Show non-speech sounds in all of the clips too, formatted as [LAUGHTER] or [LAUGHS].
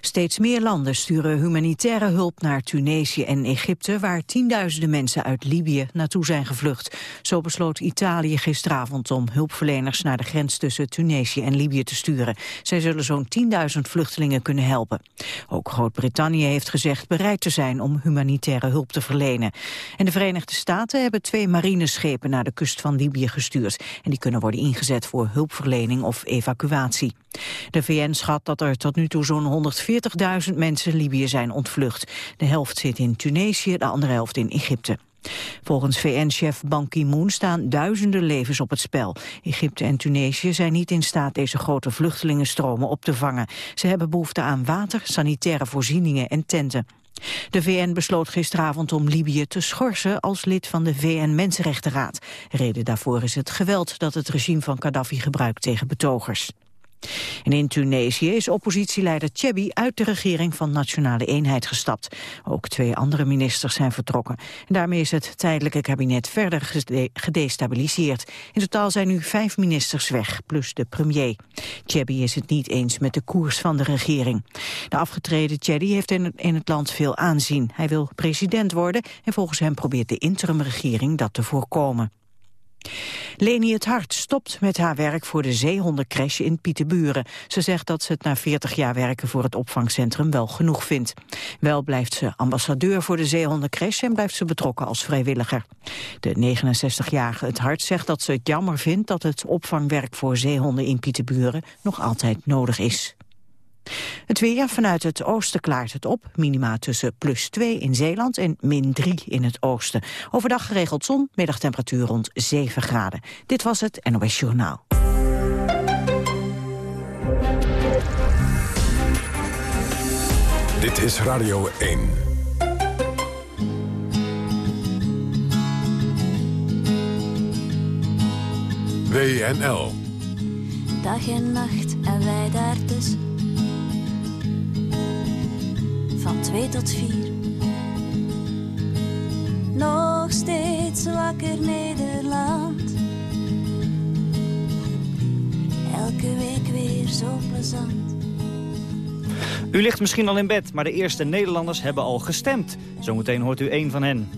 Steeds meer landen sturen humanitaire hulp naar Tunesië en Egypte... waar tienduizenden mensen uit Libië naartoe zijn gevlucht. Zo besloot Italië gisteravond om hulpverleners... naar de grens tussen Tunesië en Libië te sturen. Zij zullen zo'n 10.000 vluchtelingen kunnen helpen. Ook Groot-Brittannië heeft gezegd bereid te zijn... om humanitaire hulp te verlenen. En de Verenigde Staten hebben twee marineschepen... naar de kust van Libië gestuurd. En die kunnen worden ingezet voor hulpverlening of evacuatie. De VN schat dat er tot nu toe zo'n 140.000 mensen Libië zijn ontvlucht. De helft zit in Tunesië, de andere helft in Egypte. Volgens VN-chef Ban Ki-moon staan duizenden levens op het spel. Egypte en Tunesië zijn niet in staat deze grote vluchtelingenstromen op te vangen. Ze hebben behoefte aan water, sanitaire voorzieningen en tenten. De VN besloot gisteravond om Libië te schorsen als lid van de VN-Mensenrechtenraad. Reden daarvoor is het geweld dat het regime van Gaddafi gebruikt tegen betogers. En in Tunesië is oppositieleider Chebbi uit de regering van Nationale Eenheid gestapt. Ook twee andere ministers zijn vertrokken. En daarmee is het tijdelijke kabinet verder gedestabiliseerd. In totaal zijn nu vijf ministers weg, plus de premier. Chebbi is het niet eens met de koers van de regering. De afgetreden Chebbi heeft in het land veel aanzien. Hij wil president worden en volgens hem probeert de interimregering dat te voorkomen. Leni het Hart stopt met haar werk voor de zeehondencrash in Pieterburen. Ze zegt dat ze het na 40 jaar werken voor het opvangcentrum wel genoeg vindt. Wel blijft ze ambassadeur voor de zeehondencrash en blijft ze betrokken als vrijwilliger. De 69-jarige het Hart zegt dat ze het jammer vindt dat het opvangwerk voor zeehonden in Pieterburen nog altijd nodig is. Het weer vanuit het oosten klaart het op. Minima tussen plus 2 in Zeeland en min 3 in het oosten. Overdag geregeld zon, middagtemperatuur rond 7 graden. Dit was het NOS Journaal. Dit is Radio 1. WNL. Dag en nacht en wij daar tussen van twee tot vier. Nog steeds wakker Nederland. Elke week weer zo plezant. U ligt misschien al in bed, maar de eerste Nederlanders hebben al gestemd. Zometeen hoort u één van hen.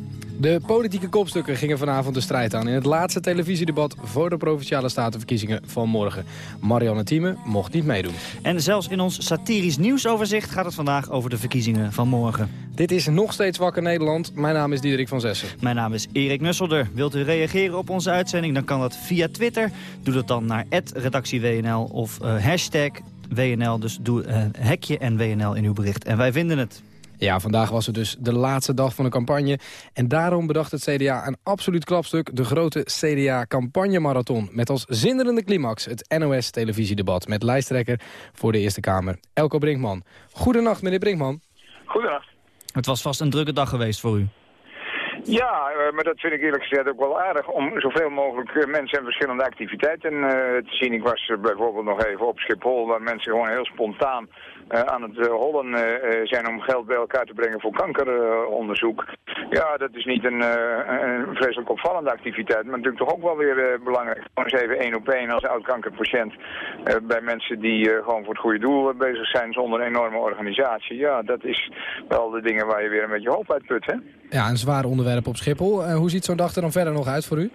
De politieke kopstukken gingen vanavond de strijd aan... in het laatste televisiedebat voor de Provinciale Statenverkiezingen van morgen. Marianne Thieme mocht niet meedoen. En zelfs in ons satirisch nieuwsoverzicht gaat het vandaag over de verkiezingen van morgen. Dit is nog steeds Wakker Nederland. Mijn naam is Diederik van Zessen. Mijn naam is Erik Nusselder. Wilt u reageren op onze uitzending, dan kan dat via Twitter. Doe dat dan naar redactieWNL of uh, hashtag WNL. Dus doe uh, hekje en WNL in uw bericht. En wij vinden het. Ja, vandaag was het dus de laatste dag van de campagne. En daarom bedacht het CDA een absoluut klapstuk... de grote CDA-campagnemarathon. Met als zinderende climax het NOS-televisiedebat... met lijsttrekker voor de Eerste Kamer, Elko Brinkman. Goedenacht, meneer Brinkman. Goedenacht. Het was vast een drukke dag geweest voor u. Ja, eh, maar dat vind ik eerlijk gezegd ook wel aardig om zoveel mogelijk eh, mensen en verschillende activiteiten uh, te zien. Ik was bijvoorbeeld nog even op Schiphol, waar mensen gewoon heel spontaan aan het hollen zijn om geld bij elkaar te brengen voor kankeronderzoek. ja, dat is niet een, vreselijk opvallende activiteit, maar natuurlijk toch ook wel weer belangrijk. Gewoon eens even één op één als oud-kankerpatiënt bij mensen die gewoon voor het goede doel bezig zijn zonder een enorme organisatie. Ja, dat is wel de dingen waar je weer een beetje hoop uit put, hè? Ja, een zwaar onderwerp op Schiphol. Hoe ziet zo'n dag er dan verder nog uit voor u?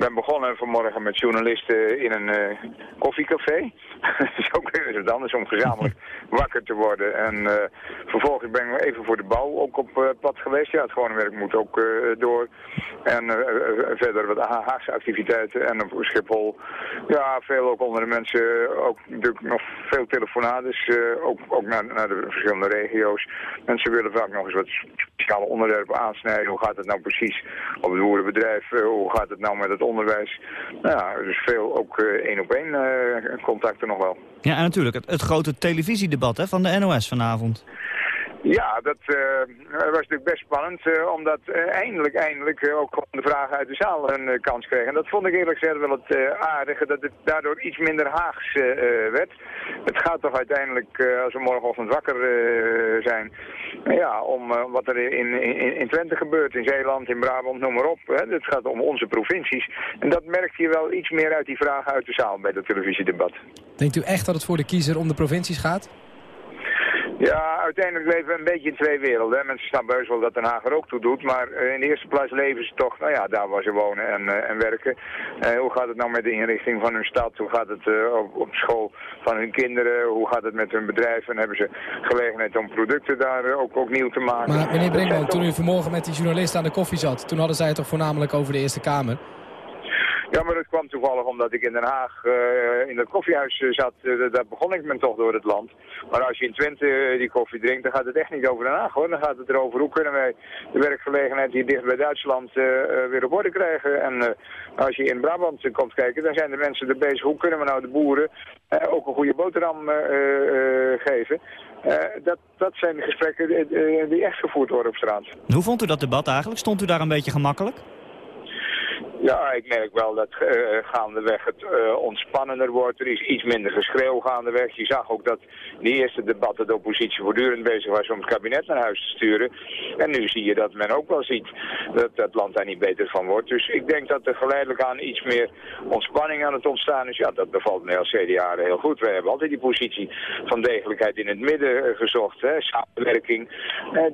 Ik ben begonnen vanmorgen met journalisten in een uh, koffiecafé. [LAUGHS] Het is ook weer wat anders om gezamenlijk [LAUGHS] wakker te worden. En uh, vervolgens ben ik even voor de bouw ook op uh, pad geweest. Ja, het gewone werk moet ook door. En verder wat Haagse activiteiten en op Schiphol. Ja, veel ook onder de mensen. Ook natuurlijk nog veel telefonades. ook ook naar, naar de verschillende regio's. Mensen willen vaak nog eens wat speciale onderwerpen aansnijden. Hoe gaat het nou precies op het boerenbedrijf? hoe gaat het nou met het onderwijs? Nou ja, dus veel ook één op één contacten nog wel. Ja, en natuurlijk het, het grote televisiedebat hè, van de NOS vanavond. Ja, dat uh, was natuurlijk best spannend, uh, omdat uh, eindelijk, eindelijk ook de vragen uit de zaal een kans kregen. En dat vond ik eerlijk gezegd wel het aardige, dat het daardoor iets minder Haags werd. Het gaat toch uiteindelijk, als we morgenochtend wakker zijn, ja, om wat er in, in, in Twente gebeurt, in Zeeland, in Brabant, noem maar op. Hè. Het gaat om onze provincies. En dat merk je wel iets meer uit die vragen uit de zaal bij het televisiedebat. Denkt u echt dat het voor de kiezer om de provincies gaat? Ja, uiteindelijk leven we een beetje in twee werelden. Mensen snappen heus wel dat Den Haag er ook toe doet, maar uh, in de eerste plaats leven ze toch, nou ja, daar waar ze wonen en, uh, en werken. Uh, hoe gaat het nou met de inrichting van hun stad? Hoe gaat het op, op, school van hun kinderen? Hoe gaat het met hun bedrijf? En hebben ze gelegenheid om producten daar ook, ook nieuw te maken? Maar meneer Brinkman, toen u vanmorgen met die journalisten aan de koffie zat, toen hadden zij het toch voornamelijk over de Eerste Kamer? Ja, maar dat kwam toevallig omdat ik in Den Haag uh, in het koffiehuis zat. Uh, daar begon ik me toch door het land. Maar als je in Twente die koffie drinkt, dan gaat het echt niet over Den Haag hoor. Dan gaat het erover hoe kunnen wij de werkgelegenheid hier dicht bij Duitsland weer op orde krijgen. En als je in Brabant komt kijken, dan zijn de mensen er bezig. Hoe kunnen we nou de boeren ook een goede boterham geven? dat, dat zijn de gesprekken die echt gevoerd worden op straat. Hoe vond u dat debat eigenlijk? Stond u daar een beetje gemakkelijk? Ja, ik merk wel dat uh, gaandeweg het uh, ontspannender wordt. Er is iets minder geschreeuw gaandeweg. Je zag ook dat in de eerste debatten de oppositie voortdurend bezig was om het kabinet naar huis te sturen. En nu zie je dat men ook wel ziet dat het land daar niet beter van wordt. Dus ik denk dat er geleidelijk aan iets meer ontspanning aan het ontstaan is. Ja, dat bevalt mij als CDA heel goed. We hebben altijd die positie van degelijkheid in het midden uh, gezocht. Hè? Samenwerking.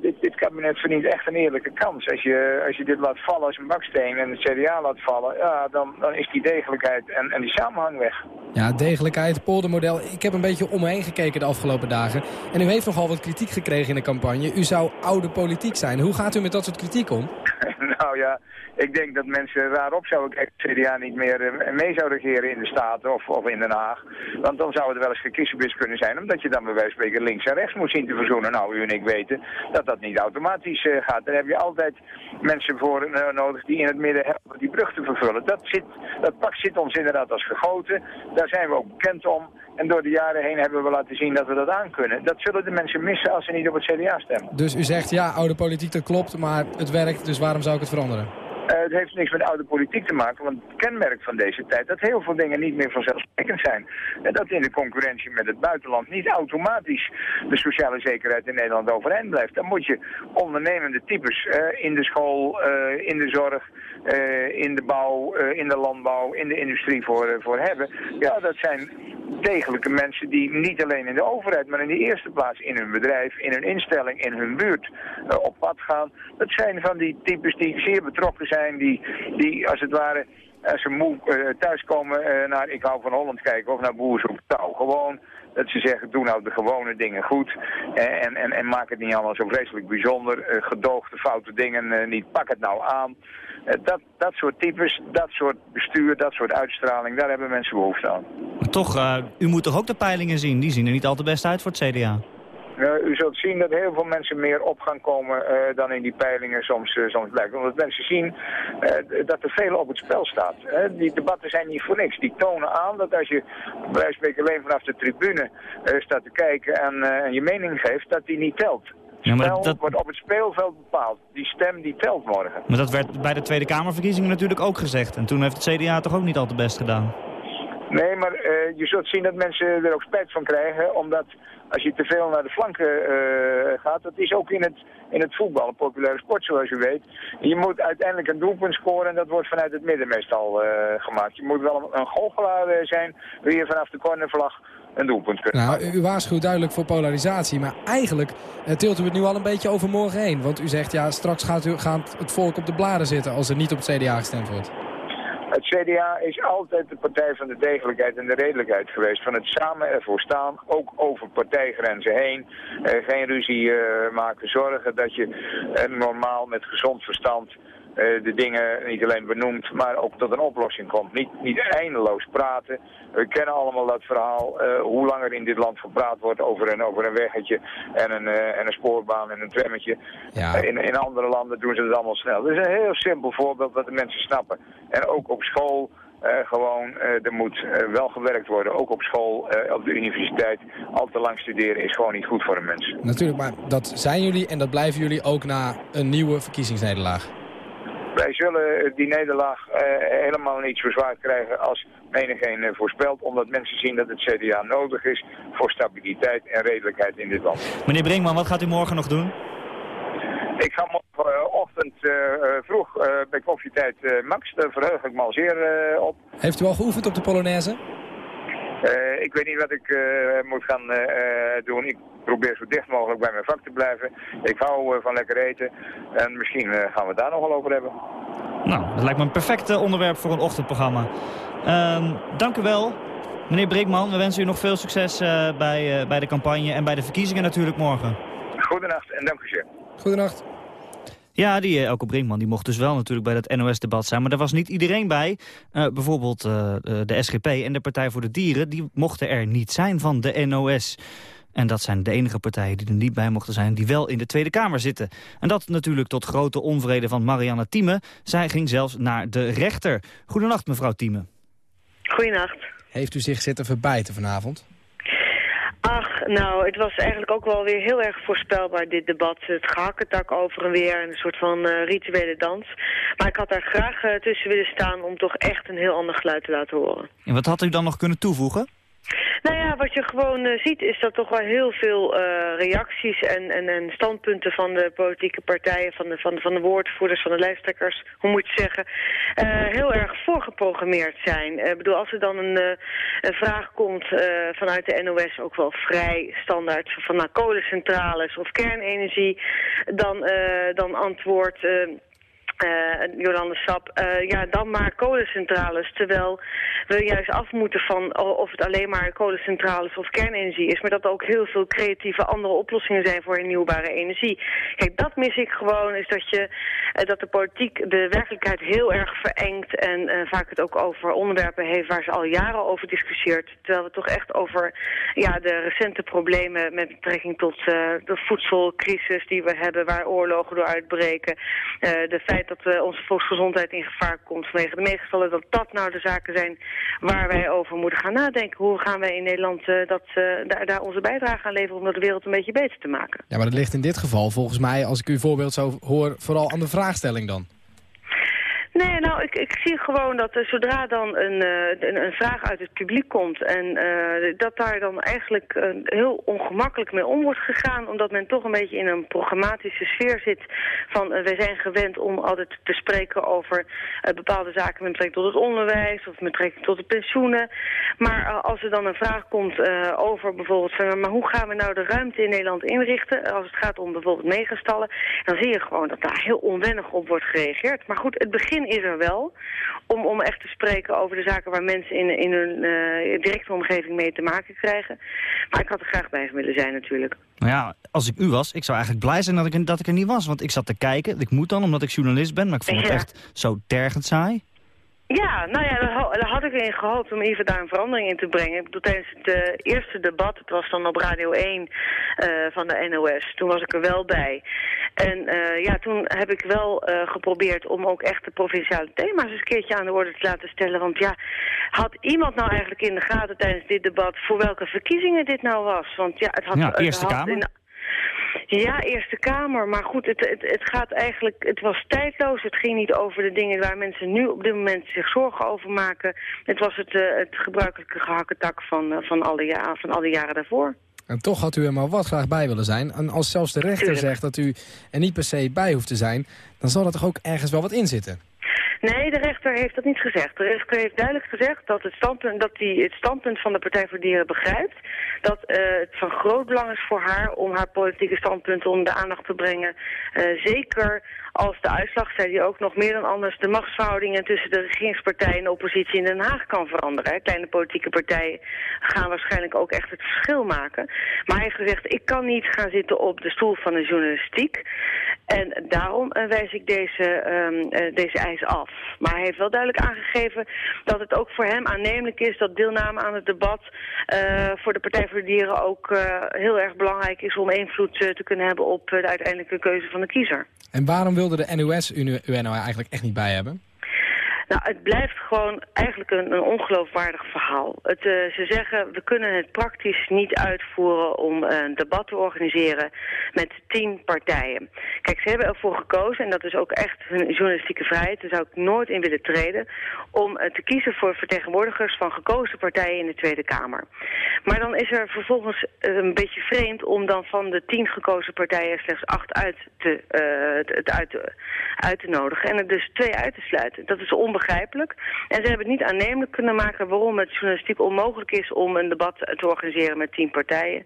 dit, dit kabinet verdient echt een eerlijke kans. Als je, als je dit laat vallen als een baksteen en het CDA laat vallen, ja, dan, dan is die degelijkheid en, en die samenhang weg. Ja, degelijkheid, poldermodel. Ik heb een beetje om me heen gekeken de afgelopen dagen. En u heeft nogal wat kritiek gekregen in de campagne. U zou oude politiek zijn. Hoe gaat u met dat soort kritiek om? [LAUGHS] nou ja, ik denk dat mensen raar op zouden kijken CDA niet meer eh, mee zou regeren in de Staten of, of in Den Haag. Want dan zou het wel eens gekiezenbis kunnen zijn, omdat je dan bij wijze van spreken links en rechts moet zien te verzoenen. Nou, u en ik weten dat dat niet automatisch uh, gaat. Daar heb je altijd mensen voor uh, nodig die in het midden helpen die brug te vervullen. Dat, zit, dat pak zit ons inderdaad als gegoten. Daar zijn we ook bekend om. En door de jaren heen hebben we laten zien dat we dat aan kunnen. Dat zullen de mensen missen als ze niet op het CDA stemmen. Dus u zegt ja, oude politiek dat klopt, maar het werkt, dus waarom zou ik het veranderen? Uh, het heeft niks met oude politiek te maken, want het kenmerk van deze tijd dat heel veel dingen niet meer vanzelfsprekend zijn. En dat in de concurrentie met het buitenland niet automatisch de sociale zekerheid in Nederland overeind blijft. Dan moet je ondernemende types uh, in de school, uh, in de zorg, in de bouw, in de landbouw, in de industrie voor, voor hebben. Ja, dat zijn degelijke mensen die niet alleen in de overheid, maar in de eerste plaats in hun bedrijf, in hun instelling, in hun buurt op pad gaan. Dat zijn van die types die zeer betrokken zijn die, die als het ware als ze moe uh, thuiskomen uh, naar Ik hou van Holland kijken of naar Boers op touw. Gewoon dat ze zeggen, doe nou de gewone dingen goed en, en, en maak het niet allemaal zo vreselijk bijzonder. Uh, gedoogde foute dingen niet, pak het nou aan. Dat, dat soort types, dat soort bestuur, dat soort uitstraling, daar hebben mensen behoefte aan. Maar toch, u moet toch ook de peilingen zien? Die zien er niet al te best uit voor het CDA. Uh, u zult zien dat heel veel mensen meer op gaan komen uh, dan in die peilingen soms, uh, soms blijkt. Omdat mensen zien dat er veel op het spel staat. die debatten zijn niet voor niks. Die tonen aan dat als je bij spreken alleen vanaf de tribune staat te kijken en, en, je mening geeft, dat die niet telt. Ja, maar dat, dat... wordt op het speelveld bepaald. Die stem die telt morgen. Maar dat werd bij de Tweede Kamerverkiezingen natuurlijk ook gezegd. En toen heeft het CDA toch ook niet al te best gedaan? Nee, maar je zult zien dat mensen er ook spijt van krijgen, omdat als je te veel naar de flanken uh, gaat, dat is ook in het, in het voetbal, een populaire sport zoals u weet. Je moet uiteindelijk een doelpunt scoren en dat wordt vanuit het midden meestal uh, gemaakt. Je moet wel een, goochelaar eh, zijn, wil je vanaf de cornervlag een doelpunt kunnen nou, U waarschuwt duidelijk voor polarisatie, maar eigenlijk uh, tilt u het nu al een beetje over morgen heen. Want u zegt, ja, straks gaat, u, gaat het volk op de bladen zitten als er niet op het CDA gestemd wordt. Het CDA is altijd de partij van de degelijkheid en de redelijkheid geweest. Van het samen ervoor staan, ook over partijgrenzen heen. Eh, geen ruzie uh, maken, zorgen dat je uh, normaal met gezond verstand de dingen niet alleen benoemt, maar ook tot een oplossing komt. Niet, niet eindeloos praten. We kennen allemaal dat verhaal, uh, hoe langer in dit land gepraat wordt over een, over een weggetje en een, uh, en een spoorbaan en een trammetje. Ja. in, in andere landen doen ze het allemaal snel. Dat is een heel simpel voorbeeld wat de mensen snappen. En ook op school eh, gewoon, eh, er moet eh, wel gewerkt worden, ook op school, eh, op de universiteit. Al te lang studeren is gewoon niet goed voor een mens. Natuurlijk, maar dat zijn jullie en dat blijven jullie ook na een nieuwe verkiezingsnederlaag. Wij zullen die nederlaag eh, helemaal niet zo zwaar krijgen als menigeen eh, voorspelt, omdat mensen zien dat het CDA nodig is voor stabiliteit en redelijkheid in dit land. Meneer Brinkman, wat gaat u morgen nog doen? Ik ga morgenochtend eh, eh, vroeg eh, bij koffietijd eh, Max, daar verheug ik me al zeer eh, op. Heeft u al geoefend op de Polonaise? Eh, ik weet niet wat ik eh, moet gaan eh, doen. Ik probeer zo dicht mogelijk bij mijn vak te blijven. Ik hou eh, van lekker eten. En misschien eh, gaan we het daar nog wel over hebben. Nou, dat lijkt me een perfect onderwerp voor een ochtendprogramma. Ehm, dank u wel. Meneer Brinkman, we wensen u nog veel succes eh, bij, eh, bij de campagne en bij de verkiezingen natuurlijk morgen. Goedenacht en dank u zeer. Goedenacht. Ja, die uh, Elke Brinkman die mocht dus wel natuurlijk bij dat NOS-debat zijn. Maar er was niet iedereen bij. Uh, bijvoorbeeld uh, de SGP en de Partij voor de Dieren... die mochten er niet zijn van de NOS. En dat zijn de enige partijen die er niet bij mochten zijn... die wel in de Tweede Kamer zitten. En dat natuurlijk tot grote onvrede van Marianne Thieme. Zij ging zelfs naar de rechter. Goedenacht, mevrouw Thieme. Goedenacht. Heeft u zich zitten verbijten vanavond? Ach, nou, het was eigenlijk ook wel weer heel erg voorspelbaar, dit debat. Het gehakketak over en weer en een soort van uh, rituele dans. Maar ik had daar graag uh, tussen willen staan om toch echt een heel ander geluid te laten horen. En wat had u dan nog kunnen toevoegen? Nou ja, wat je gewoon uh, ziet is dat toch wel heel veel uh, reacties en, en, en, standpunten van de politieke partijen, van de, van, van de woordvoerders, van de lijsttrekkers, hoe moet je zeggen, uh, heel erg voorgeprogrammeerd zijn. Ik bedoel, als er dan een, vraag komt vanuit de NOS, ook wel vrij standaard, van kolencentrales of kernenergie, dan, dan antwoordt uh, Jolande Sap, uh, ja, dan maar kolencentrales. Terwijl we juist af moeten van of het alleen maar kolencentrales of kernenergie is. Maar dat er ook heel veel creatieve andere oplossingen zijn voor hernieuwbare energie. Kijk, dat mis ik gewoon, is dat, je, uh, dat de politiek de werkelijkheid heel erg verengt. En vaak het ook over onderwerpen heeft waar ze al jaren over discussieert. Terwijl we toch echt over ja, de recente problemen met betrekking tot de voedselcrisis die we hebben. Waar oorlogen door uitbreken. de feit dat uh, onze volksgezondheid in gevaar komt vanwege de meegestallen, dat dat nou de zaken zijn waar wij over moeten gaan nadenken. Hoe gaan wij in Nederland uh, dat, uh, daar, daar, onze bijdrage aan leveren om de wereld een beetje beter te maken? Ja, maar dat ligt in dit geval volgens mij, als ik uw voorbeeld zo hoor, vooral aan de vraagstelling dan. Nee, nou, ik, ik zie gewoon dat uh, zodra dan een, uh, een, een, vraag uit het publiek komt... en uh, dat daar dan eigenlijk heel ongemakkelijk mee om wordt gegaan... omdat men toch een beetje in een programmatische sfeer zit... van wij zijn gewend om altijd te spreken over bepaalde zaken... met betrekking tot het onderwijs of met betrekking tot de pensioenen. Maar als er dan een vraag komt over bijvoorbeeld... Van, maar hoe gaan we nou de ruimte in Nederland inrichten... als het gaat om bijvoorbeeld megastallen... dan zie je gewoon dat daar heel onwennig op wordt gereageerd. Maar goed, het begin is er wel. Om, om echt te spreken over de zaken waar mensen in, in hun uh, directe omgeving mee te maken krijgen. Maar ik had er graag bij willen zijn natuurlijk. Nou ja, als ik u was, ik zou eigenlijk blij zijn dat ik, dat ik er niet was. Want ik zat te kijken, ik moet dan omdat ik journalist ben, maar ik vond het ja. echt zo tergend saai. Ja, nou ja, daar had ik in gehoopt om even daar een verandering in te brengen. Ik bedoel, tijdens het uh, eerste debat, het was dan op Radio 1 uh, van de NOS, toen was ik er wel bij. En uh, ja, toen heb ik wel geprobeerd om ook echt de provinciale thema's eens een keertje aan de orde te laten stellen. Want ja, had iemand nou eigenlijk in de gaten tijdens dit debat voor welke verkiezingen dit nou was? Want ja, het had... Ja, Eerste het had Kamer. In, ja, Eerste Kamer. Maar goed, het, het, het gaat eigenlijk... Het was tijdloos. Het ging niet over de dingen waar mensen nu op dit moment zich zorgen over maken. Het was het, uh, het gebruikelijke gehakketak van, uh, van, alle ja, van alle jaren daarvoor. En toch had u er maar wat graag bij willen zijn. En als zelfs de rechter Tuurlijk. zegt dat u er niet per se bij hoeft te zijn... dan zal er toch ook ergens wel wat in zitten? Nee, de rechter heeft dat niet gezegd. De rechter heeft duidelijk gezegd dat het standpunt, dat hij het standpunt van de Partij voor Dieren begrijpt. Dat uh, het van groot belang is voor haar om haar politieke standpunten onder de aandacht te brengen. Uh, zeker als de uitslag, zei hij ook nog meer dan anders, de machtsverhoudingen tussen de regeringspartij en de oppositie in Den Haag kan veranderen. Kleine politieke partijen gaan waarschijnlijk ook echt het verschil maken. Maar hij heeft gezegd, ik kan niet gaan zitten op de stoel van de journalistiek. En daarom uh, wijs ik deze, um, uh, deze eis af. Maar hij heeft wel duidelijk aangegeven dat het ook voor hem aannemelijk is dat deelname aan het debat uh, voor de Partij voor de Dieren ook heel erg belangrijk is om invloed te kunnen hebben op de uiteindelijke keuze van de kiezer. En waarom wilde de NOS u, u nou eigenlijk echt niet bij hebben? Nou, het blijft gewoon eigenlijk een, een ongeloofwaardig verhaal. Het, uh, ze zeggen, we kunnen het praktisch niet uitvoeren om een debat te organiseren met tien partijen. Kijk, ze hebben ervoor gekozen, en dat is ook echt hun journalistieke vrijheid, daar zou ik nooit in willen treden, om uh, te kiezen voor vertegenwoordigers van gekozen partijen in de Tweede Kamer. Maar dan is er vervolgens een beetje vreemd om dan van de tien gekozen partijen slechts acht uit te, het uit, te, uit te nodigen en er dus twee uit te sluiten. Dat is onbegrijpelijk. En ze hebben het niet aannemelijk kunnen maken waarom het journalistiek onmogelijk is om een debat te organiseren met tien partijen.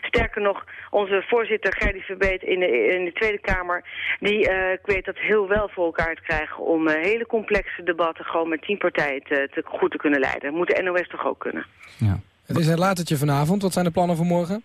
Sterker nog, onze voorzitter Gerdy Verbeet in de, in de Tweede Kamer, die, uh, ik weet dat heel wel voor elkaar te krijgen om uh, hele complexe debatten gewoon met tien partijen te, te, goed te kunnen leiden. Moet de NOS toch ook kunnen. Ja. Het is een latertje vanavond. Wat zijn de plannen voor morgen?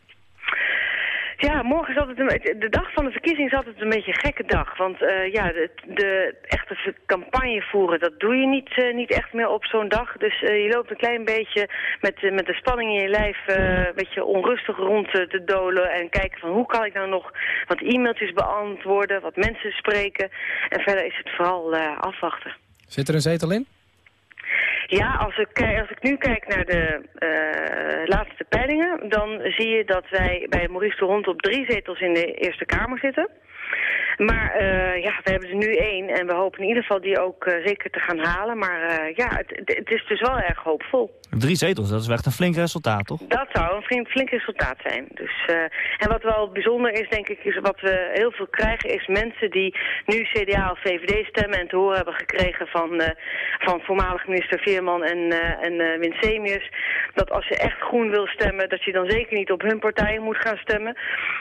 Ja, morgen is altijd een, de dag van de verkiezing is altijd een beetje een gekke dag. Want uh, ja, de, de, echte campagne voeren, dat doe je niet, uh, niet echt meer op zo'n dag. Dus uh, je loopt een klein beetje met, met de spanning in je lijf een beetje onrustig rond te dolen. En kijken van hoe kan ik nou nog wat e-mailtjes beantwoorden, wat mensen spreken. En verder is het vooral afwachten. Zit er een zetel in? Ja, als ik, als ik nu kijk naar de uh, laatste peilingen... dan zie je dat wij bij Maurice de Hond op drie zetels in de Eerste Kamer zitten. Maar uh, ja, we hebben er nu één en we hopen in ieder geval die ook zeker te gaan halen. Maar ja, het, het, is dus wel erg hoopvol. Drie zetels, dat is echt een flink resultaat, toch? Dat zou een flink, resultaat zijn. Dus, en wat wel bijzonder is, denk ik, is wat we heel veel krijgen... is mensen die nu CDA of VVD stemmen en te horen hebben gekregen... van, van voormalig minister Veerman en, en Winsemius... dat als je echt groen wil stemmen, dat je dan zeker niet op hun partij moet gaan stemmen.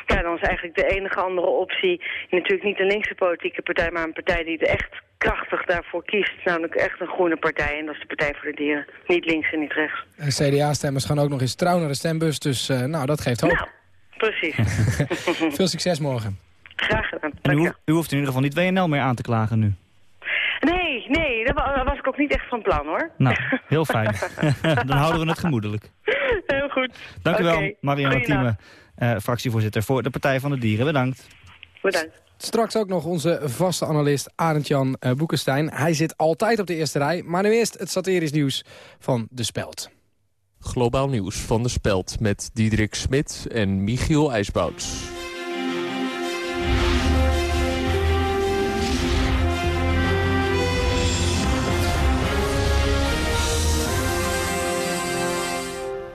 Ja, dan is eigenlijk de enige andere optie natuurlijk niet een linkse politieke partij, maar een partij die er echt krachtig daarvoor kiest. Namelijk echt een groene partij en dat is de Partij voor de Dieren. Niet links en niet rechts. CDA-stemmers gaan ook nog eens trouw naar de stembus, dus uh, nou, dat geeft hoop. Nou, precies. [LAUGHS] Veel succes morgen. Graag gedaan. En u, u, hoeft in ieder geval niet WNL meer aan te klagen nu. Nee, nee, dat was ik ook niet echt van plan hoor. Nou, heel fijn. [LAUGHS] [LAUGHS] Dan houden we het gemoedelijk. Heel goed. Dank u wel, Marianne Thieme, uh, fractievoorzitter voor de Partij van de Dieren. Bedankt. Bedankt. Straks ook nog onze vaste analist Arend-Jan uh, Boekenstein. Hij zit altijd op de eerste rij, maar nu eerst het satirisch nieuws van De Speld. Globaal nieuws van De Speld met Diederik Smit en Michiel IJsbouts.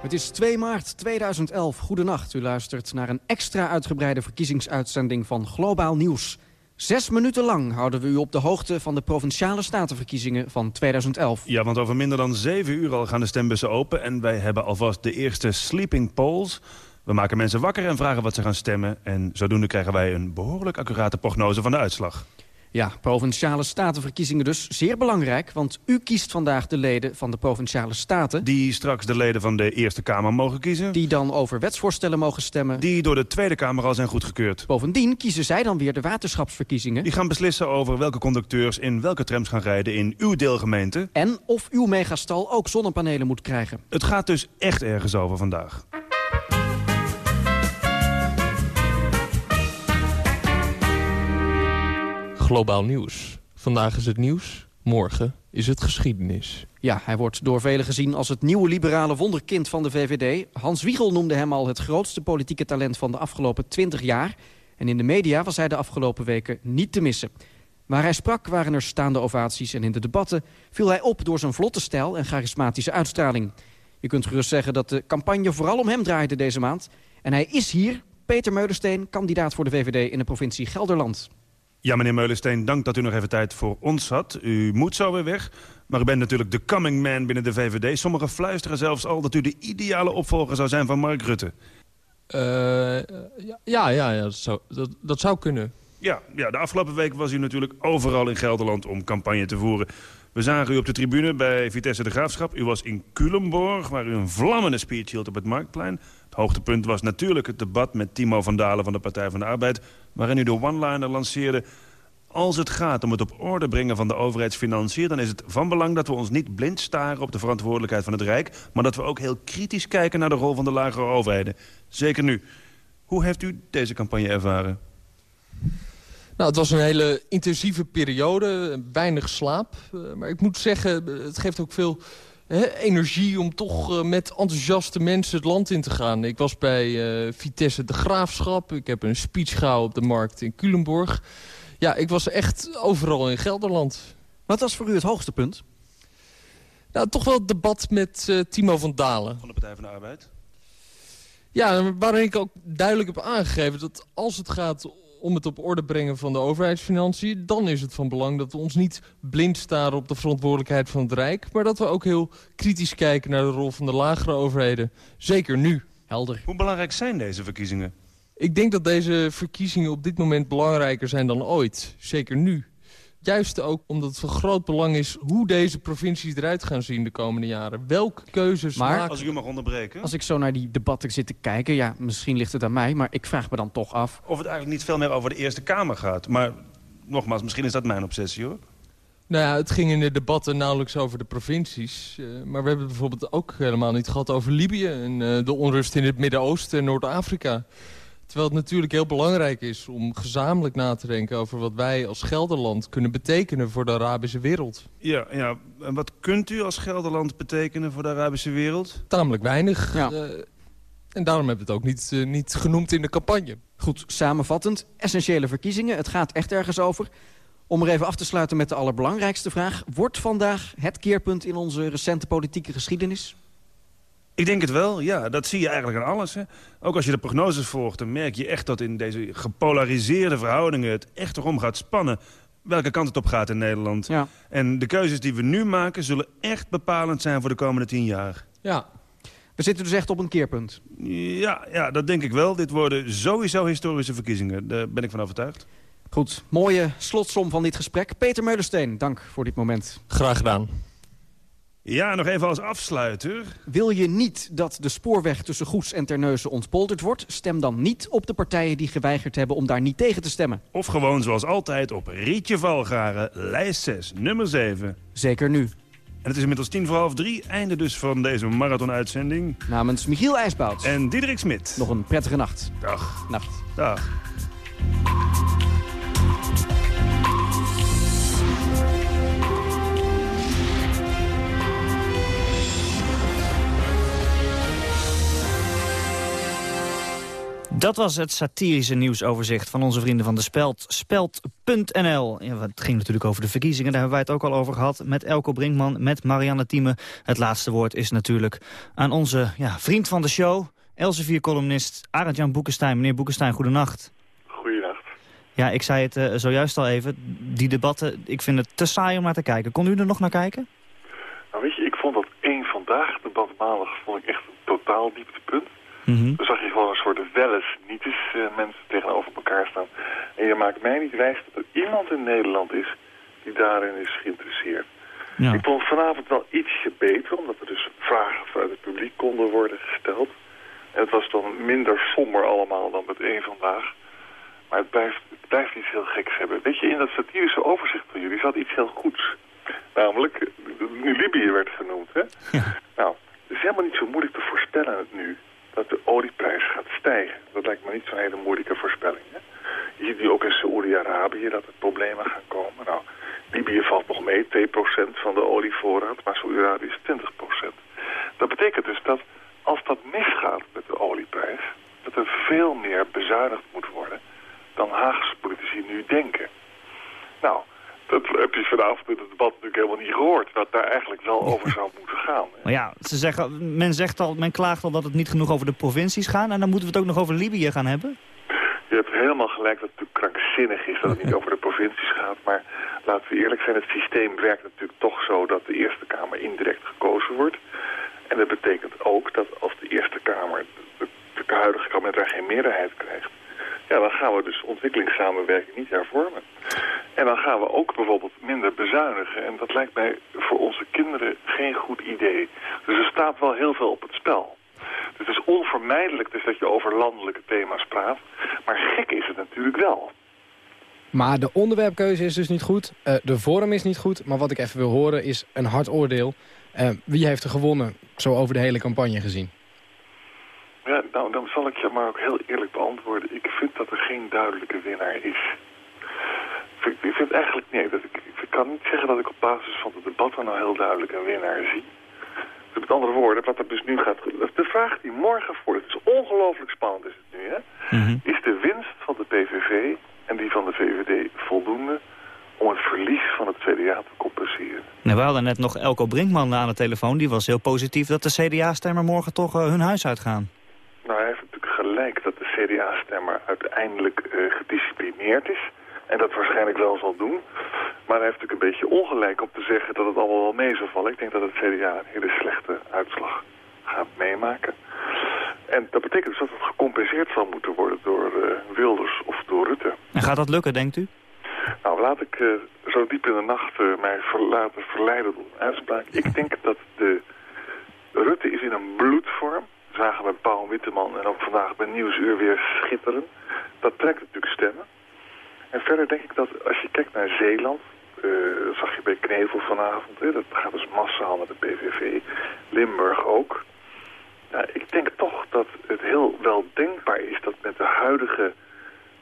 Het is 2 maart 2011. Goedenacht. U luistert naar een extra uitgebreide verkiezingsuitzending van Globaal Nieuws. Zes minuten lang houden we u op de hoogte van de Provinciale Statenverkiezingen van 2011. Ja, want over minder dan zeven uur al gaan de stembussen open... en wij hebben alvast de eerste sleeping polls. We maken mensen wakker en vragen wat ze gaan stemmen... en zodoende krijgen wij een behoorlijk accurate prognose van de uitslag. Ja, Provinciale Statenverkiezingen dus. Zeer belangrijk, want u kiest vandaag de leden van de Provinciale Staten. Die straks de leden van de Eerste Kamer mogen kiezen. Die dan over wetsvoorstellen mogen stemmen. Die door de Tweede Kamer al zijn goedgekeurd. Bovendien kiezen zij dan weer de waterschapsverkiezingen. Die gaan beslissen over welke conducteurs in welke trams gaan rijden in uw deelgemeente. En of uw megastal ook zonnepanelen moet krijgen. Het gaat dus echt ergens over vandaag. Globaal nieuws. Vandaag is het nieuws, morgen is het geschiedenis. Ja, hij wordt door velen gezien als het nieuwe liberale wonderkind van de VVD. Hans Wiegel noemde hem al het grootste politieke talent van de afgelopen 20 jaar. En in de media was hij de afgelopen weken niet te missen. Waar hij sprak waren er staande ovaties en in de debatten viel hij op door zijn vlotte stijl en charismatische uitstraling. Je kunt gerust zeggen dat de campagne vooral om hem draaide deze maand. En hij is hier, Peter Meulensteen, kandidaat voor de VVD in de provincie Gelderland. Ja, meneer Meulensteen, dank dat u nog even tijd voor ons had. U moet zo weer weg, maar u bent natuurlijk de coming man binnen de VVD. Sommigen fluisteren zelfs al dat u de ideale opvolger zou zijn van Mark Rutte. Uh, ja, ja, ja dat, zou, dat, dat zou kunnen. Ja, ja, de afgelopen week was u natuurlijk overal in Gelderland om campagne te voeren. We zagen u op de tribune bij Vitesse de Graafschap. U was in Culemborg, waar u een vlammende speech hield op het Marktplein. Hoogtepunt was natuurlijk het debat met Timo van Dalen van de Partij van de Arbeid... waarin u de one-liner lanceerde... Als het gaat om het op orde brengen van de overheidsfinanciën... dan is het van belang dat we ons niet blind staren op de verantwoordelijkheid van het Rijk... maar dat we ook heel kritisch kijken naar de rol van de lagere overheden. Zeker nu. Hoe heeft u deze campagne ervaren? Nou, het was een hele intensieve periode, weinig slaap. Uh, maar ik moet zeggen, het geeft ook veel hè, energie om toch uh, met enthousiaste mensen het land in te gaan. Ik was bij uh, Vitesse de Graafschap. Ik heb een speech gehouden op de markt in Culemborg. Ja, ik was echt overal in Gelderland. Wat was voor u het hoogste punt? Nou, toch wel het debat met Timo van Dalen. Van de Partij van de Arbeid? Ja, waarin ik ook duidelijk heb aangegeven dat als het gaat om het op orde brengen van de overheidsfinanciën... dan is het van belang dat we ons niet blind staren op de verantwoordelijkheid van het Rijk... maar dat we ook heel kritisch kijken naar de rol van de lagere overheden. Zeker nu. Helder. Hoe belangrijk zijn deze verkiezingen? Ik denk dat deze verkiezingen op dit moment belangrijker zijn dan ooit. Zeker nu. Juist ook omdat het van groot belang is hoe deze provincies eruit gaan zien de komende jaren. Welke keuzes maar, maken... Als ik u mag onderbreken. Als ik zo naar die debatten zit te kijken, ja, misschien ligt het aan mij... maar ik vraag me dan toch af... Of het eigenlijk niet veel meer over de Eerste Kamer gaat. Maar nogmaals, misschien is dat mijn obsessie, hoor. Nou ja, het ging in de debatten nauwelijks over de provincies. Uh, maar we hebben het bijvoorbeeld ook helemaal niet gehad over Libië... en uh, de onrust in het Midden-Oosten en Noord-Afrika. Terwijl het natuurlijk heel belangrijk is om gezamenlijk na te denken... over wat wij als Gelderland kunnen betekenen voor de Arabische wereld. Ja, ja. en wat kunt u als Gelderland betekenen voor de Arabische wereld? Tamelijk weinig. Ja. Uh, en daarom hebben we het ook niet, uh, niet genoemd in de campagne. Goed, samenvattend. Essentiële verkiezingen. Het gaat echt ergens over. Om er even af te sluiten met de allerbelangrijkste vraag. Wordt vandaag het keerpunt in onze recente politieke geschiedenis? Ik denk het wel, ja. Dat zie je eigenlijk aan alles. Hè. Ook als je de prognoses volgt, dan merk je echt dat in deze gepolariseerde verhoudingen... het echt erom gaat spannen welke kant het op gaat in Nederland. Ja. En de keuzes die we nu maken zullen echt bepalend zijn voor de komende tien jaar. Ja. We zitten dus echt op een keerpunt. Ja, ja, dat denk ik wel. Dit worden sowieso historische verkiezingen. Daar ben ik van overtuigd. Goed, mooie slotsom van dit gesprek. Peter Meulensteen, dank voor dit moment. Graag gedaan. Ja, nog even als afsluiter. Wil je niet dat de spoorweg tussen Goes en Terneuzen ontpolderd wordt? Stem dan niet op de partijen die geweigerd hebben om daar niet tegen te stemmen. Of gewoon zoals altijd op Rietje Valgaren, lijst 6, nummer 7. Zeker nu. En het is inmiddels tien voor half drie, einde dus van deze marathon-uitzending. Namens Michiel IJsbout. En Diederik Smit. Nog een prettige nacht. Dag. Nacht. Dag. Dat was het satirische nieuwsoverzicht van onze vrienden van de Speld. Speld.nl. Ja, het ging natuurlijk over de verkiezingen, daar hebben wij het ook al over gehad. Met Elko Brinkman, met Marianne Thieme. Het laatste woord is natuurlijk aan onze ja, vriend van de show... Elsevier-columnist Arend-Jan Boekenstein. Meneer Boekenstein, goedenacht. Goedenacht. Ja, ik zei het uh, zojuist al even. Die debatten, ik vind het te saai om naar te kijken. Kon u er nog naar kijken? Nou weet je, ik vond dat één vandaag, debat maandag, vond ik echt een totaal dieptepunt. Mm Dan zag je gewoon een soort welles nietes uh, mensen tegenover elkaar staan. En je maakt mij niet wijs dat er iemand in Nederland is die daarin is geïnteresseerd. Ja. Ik vond vanavond wel ietsje beter, omdat er dus vragen vanuit het publiek konden worden gesteld. En het was dan minder somber allemaal dan met één vandaag. Maar het blijft, het blijft iets heel geks hebben. Weet je, in dat satirische overzicht van jullie zat iets heel goeds. Namelijk, nu Libië werd genoemd, hè? Ja. Nou, het is helemaal niet zo moeilijk te voorspellen het nu dat de olieprijs gaat stijgen. Dat lijkt me niet zo'n hele moeilijke voorspelling. Hè? Je ziet nu ook in Saoedi-Arabië dat er problemen gaan komen. Nou, Libië valt nog mee, 2% van de olievoorraad, maar Saoedi-Arabië is 20%. Dat betekent dus dat als dat misgaat met de olieprijs, dat er veel meer bezuinigd moet worden dan Haagse politici nu denken. Nou, dat heb je vanavond in het debat natuurlijk helemaal niet gehoord. Dat daar eigenlijk wel over [LAUGHS] zou moeten gaan. Maar ja, ze zeggen, men, zegt al, men klaagt al dat het niet genoeg over de provincies gaat. En dan moeten we het ook nog over Libië gaan hebben? Je hebt helemaal gelijk dat het natuurlijk krankzinnig is dat het niet [LAUGHS] over de provincies gaat. Maar laten we eerlijk zijn, het systeem werkt natuurlijk toch zo dat de Eerste Kamer indirect gekozen wordt. En dat betekent ook dat als de Eerste Kamer, de, de huidige kabinet daar geen meerderheid krijgt... ja, dan gaan we dus ontwikkelingssamenwerking niet hervormen. En dan gaan we ook bijvoorbeeld minder bezuinigen. En dat lijkt mij voor onze kinderen geen goed idee. Dus er staat wel heel veel op het spel. Dus het is onvermijdelijk dus dat je over landelijke thema's praat. Maar gek is het natuurlijk wel. Maar de onderwerpkeuze is dus niet goed. Uh, de vorm is niet goed. Maar wat ik even wil horen is een hard oordeel. Uh, wie heeft er gewonnen, zo over de hele campagne gezien? Ja, nou, dan zal ik je maar ook heel eerlijk beantwoorden. Ik vind dat er geen duidelijke winnaar is. Ik, ik vind eigenlijk nee, dat ik, ik kan niet zeggen dat ik op basis van de debatten nou heel duidelijk een winnaar zie. Met andere woorden, wat er dus nu gaat... De vraag die morgen voor, het is ongelooflijk spannend is het nu, hè? Is de winst van de PVV en die van de VVD voldoende om het verlies van het CDA te compenseren? Nou, we hadden net nog Elko Brinkman aan de telefoon. Die was heel positief dat de CDA-stemmer morgen toch eh, hun huis uitgaan. Nou, hij heeft natuurlijk gelijk dat de CDA-stemmer uiteindelijk eh, gedisciplineerd is. En dat waarschijnlijk wel zal doen. Maar hij heeft natuurlijk een beetje ongelijk om te zeggen dat het allemaal wel mee zal vallen. Ik denk dat het CDA een hele slechte uitslag gaat meemaken. En dat betekent dus dat het gecompenseerd zal moeten worden door eh, Wilders of door Rutte. En gaat dat lukken, denkt u? Nou, laat ik eh, zo diep in de nacht eh, mij ver laten verleiden door een uitspraak. Ik denk dat de Rutte is in een bloedvorm. Zagen we bij Paul Witteman en ook vandaag bij Nieuwsuur weer schitteren. Dat trekt natuurlijk stemmen. En verder denk ik dat als je kijkt naar Zeeland, uh, dat zag je bij Knevel vanavond, hè, dat gaat dus massaal met de PVV, Limburg ook. Nou, ik denk toch dat het heel wel denkbaar is dat met de huidige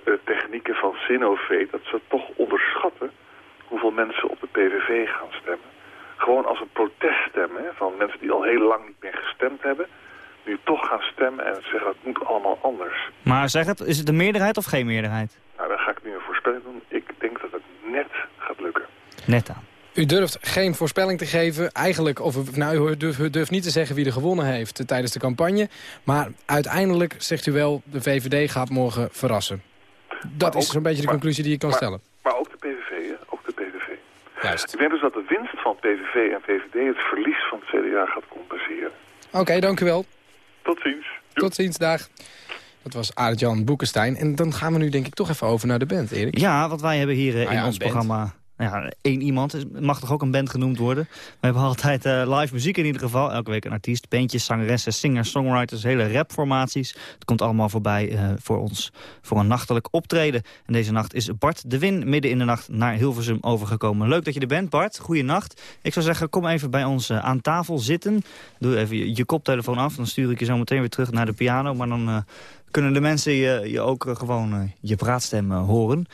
uh, technieken van Sinové, dat ze toch onderschatten hoeveel mensen op de PVV gaan stemmen. Gewoon als een proteststem hè, van mensen die al heel lang niet meer gestemd hebben, nu toch gaan stemmen en zeggen het moet allemaal anders. Maar zeg het, is het een meerderheid of geen meerderheid? Nou, dan ga ik nu een voorspelling doen. Ik net gaat lukken. Net aan. U durft geen voorspelling te geven. Eigenlijk, of nou, u durft, u durft niet te zeggen wie er gewonnen heeft uh, tijdens de campagne. Maar uiteindelijk zegt u wel, de VVD gaat morgen verrassen. Dat is zo'n beetje de conclusie die je kan maar, stellen. Maar ook de PVV, hè? Ook de PVV. Juist. Ik denk dus dat de winst van PVV en VVD het verlies van het CDA gaat compenseren. Oké, okay, dank u wel. Tot ziens. Tot ziens, dag. Dat was Aart-Jan Boekenstein. En dan gaan we nu denk ik toch even over naar de band, Erik. Ja, want wij hebben hier uh, in Ah ja, ons band. programma... Nou ja, één iemand, Het mag toch ook een band genoemd worden. We hebben altijd eh, live muziek in ieder geval. Elke week een artiest, bandjes, zangeressen, singers, songwriters, hele rapformaties. Het komt allemaal voorbij eh, voor ons voor een nachtelijk optreden. En deze nacht is Bart de Win midden in de nacht naar Hilversum overgekomen. Leuk dat je er bent, Bart. Goeienacht. Ik zou zeggen, kom even bij ons uh, aan tafel zitten. Doe even je, je, koptelefoon af, dan stuur ik je zo meteen weer terug naar de piano. Maar dan kunnen de mensen je, je ook uh, gewoon je praatstem horen.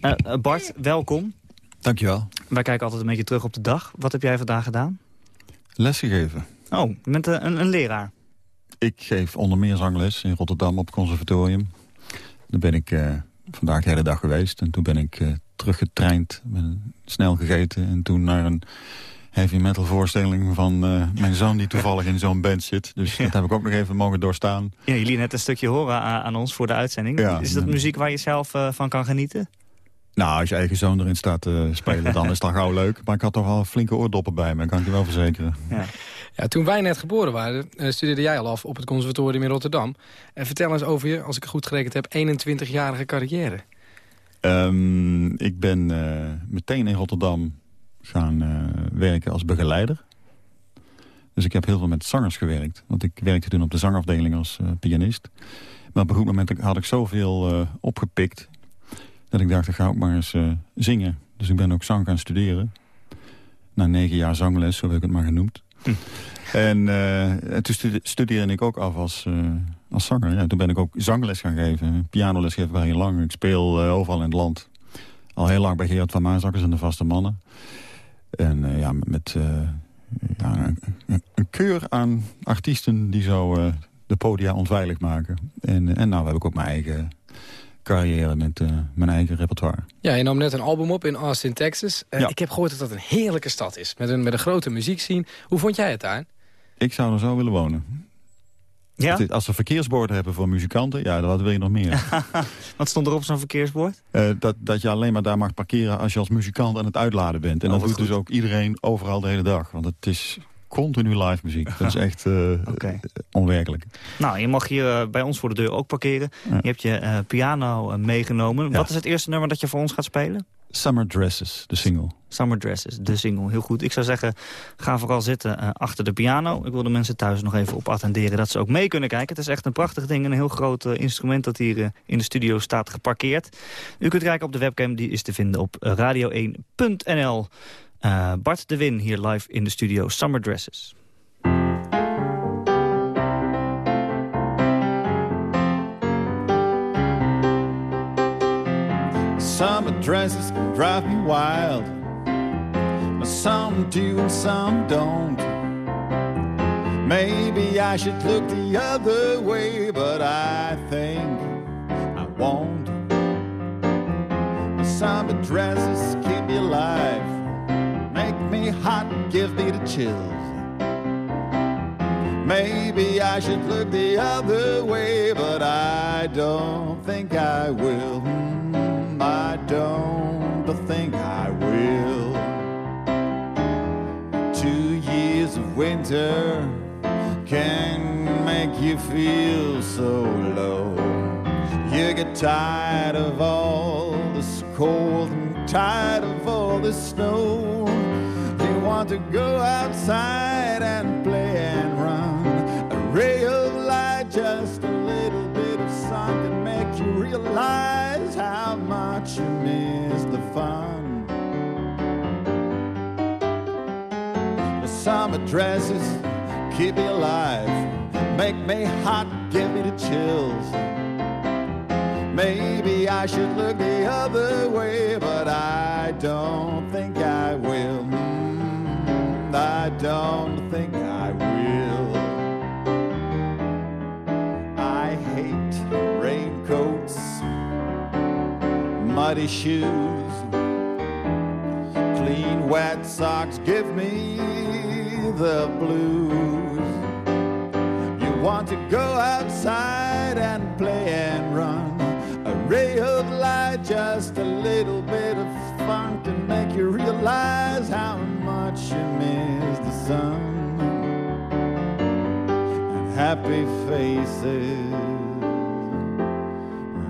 Uh, Bart, welkom. Dankjewel. Wij kijken altijd een beetje terug op de dag. Wat heb jij vandaag gedaan? Lesgegeven. Oh, je bent een, een, leraar. Ik geef onder meer zangles in Rotterdam op het conservatorium. Daar ben ik uh, vandaag de hele dag geweest. En toen ben ik uh, teruggetraind, ben snel gegeten... en toen naar een heavy metal voorstelling van uh, mijn zoon... die toevallig in zo'n band zit. Dus ja. dat heb ik ook nog even mogen doorstaan. Ja, jullie net een stukje horen aan, aan ons voor de uitzending. Ja, is dat muziek waar je zelf van kan genieten? Nou, als je eigen zoon erin staat te uh, spelen, dan is dat gauw [LAUGHS] leuk. Maar ik had toch wel flinke oordoppen bij me, kan ik je wel verzekeren. Ja. Ja, toen wij net geboren waren, studeerde jij al af op het conservatorium in Rotterdam. En vertel eens over je, als ik het goed gerekend heb, 21-jarige carrière. Um, ik ben uh, meteen in Rotterdam gaan werken als begeleider. Dus ik heb heel veel met zangers gewerkt. Want ik werkte toen op de zangafdeling als pianist. Maar op een goed moment had ik zoveel opgepikt dat ik dacht, ik ga ook maar eens uh, zingen. Dus ik ben ook zang gaan studeren. Na negen jaar zangles, zo heb ik het maar genoemd. Hm. En, uh, en toen stude studeerde ik ook af als, uh, als zanger. Ja, toen ben ik ook zangles gaan geven. Pianoles geven wij heel lang. Ik speel overal in het land. Al heel lang bij Gerard van Maasakkers en de Vaste Mannen. En ja, met ja, een, een, keur aan artiesten die zo de podia onveilig maken. En, en nou heb ik ook mijn eigen carrière met uh, mijn eigen repertoire. Ja, je nam net een album op in Austin, Texas. Uh, ja. Ik heb gehoord dat dat een heerlijke stad is. Met een, met een grote muziekscene. Hoe vond jij het daar? Ik zou er zo willen wonen. Ja? Als, als ze verkeersborden hebben voor muzikanten, ja, wat wil je nog meer? [LAUGHS] wat stond er op zo'n verkeersbord? Uh, dat, dat je alleen maar daar mag parkeren als je als muzikant aan het uitladen bent. En oh, dat doet goed. dus ook iedereen overal de hele dag. Want het is continu live muziek. Dat is [LAUGHS] echt uh, okay. onwerkelijk. Nou, je mag hier uh, bij ons voor de deur ook parkeren. Ja. Je hebt je uh, piano meegenomen. Ja. Wat is het eerste nummer dat je voor ons gaat spelen? Summer Dresses, de single. Summer Dresses, de single. Heel goed. Ik zou zeggen, ga vooral zitten achter de piano. Ik wil de mensen thuis nog even op attenderen dat ze ook mee kunnen kijken. Het is echt een prachtig ding. Een heel groot instrument dat hier in de studio staat geparkeerd. U kunt kijken op de webcam. Die is te vinden op radio1.nl. Uh, Bart de Win hier live in de studio Summer Dresses. Summer dresses can drive me wild. Some do and some don't. Maybe I should look the other way, but I think I won't. Summer dresses keep me alive, me hot, give me the chills. Maybe I should look the other way, but I don't think I will. Mm, I don't think I will. Two years of winter can make you feel so low. You get tired of all this cold and tired of all this snow. Want to go outside and play and run. A ray of light, just a little bit of sun can make you realize how much you miss the fun. The summer dresses keep me alive, make me hot, give me the chills. Maybe I should look the other way, but I don't think I will. I don't think I will. I hate raincoats, muddy shoes, clean wet socks give me the blues. You want to go outside and play and run. A ray of light, just a little bit of fun can make you realize happy faces,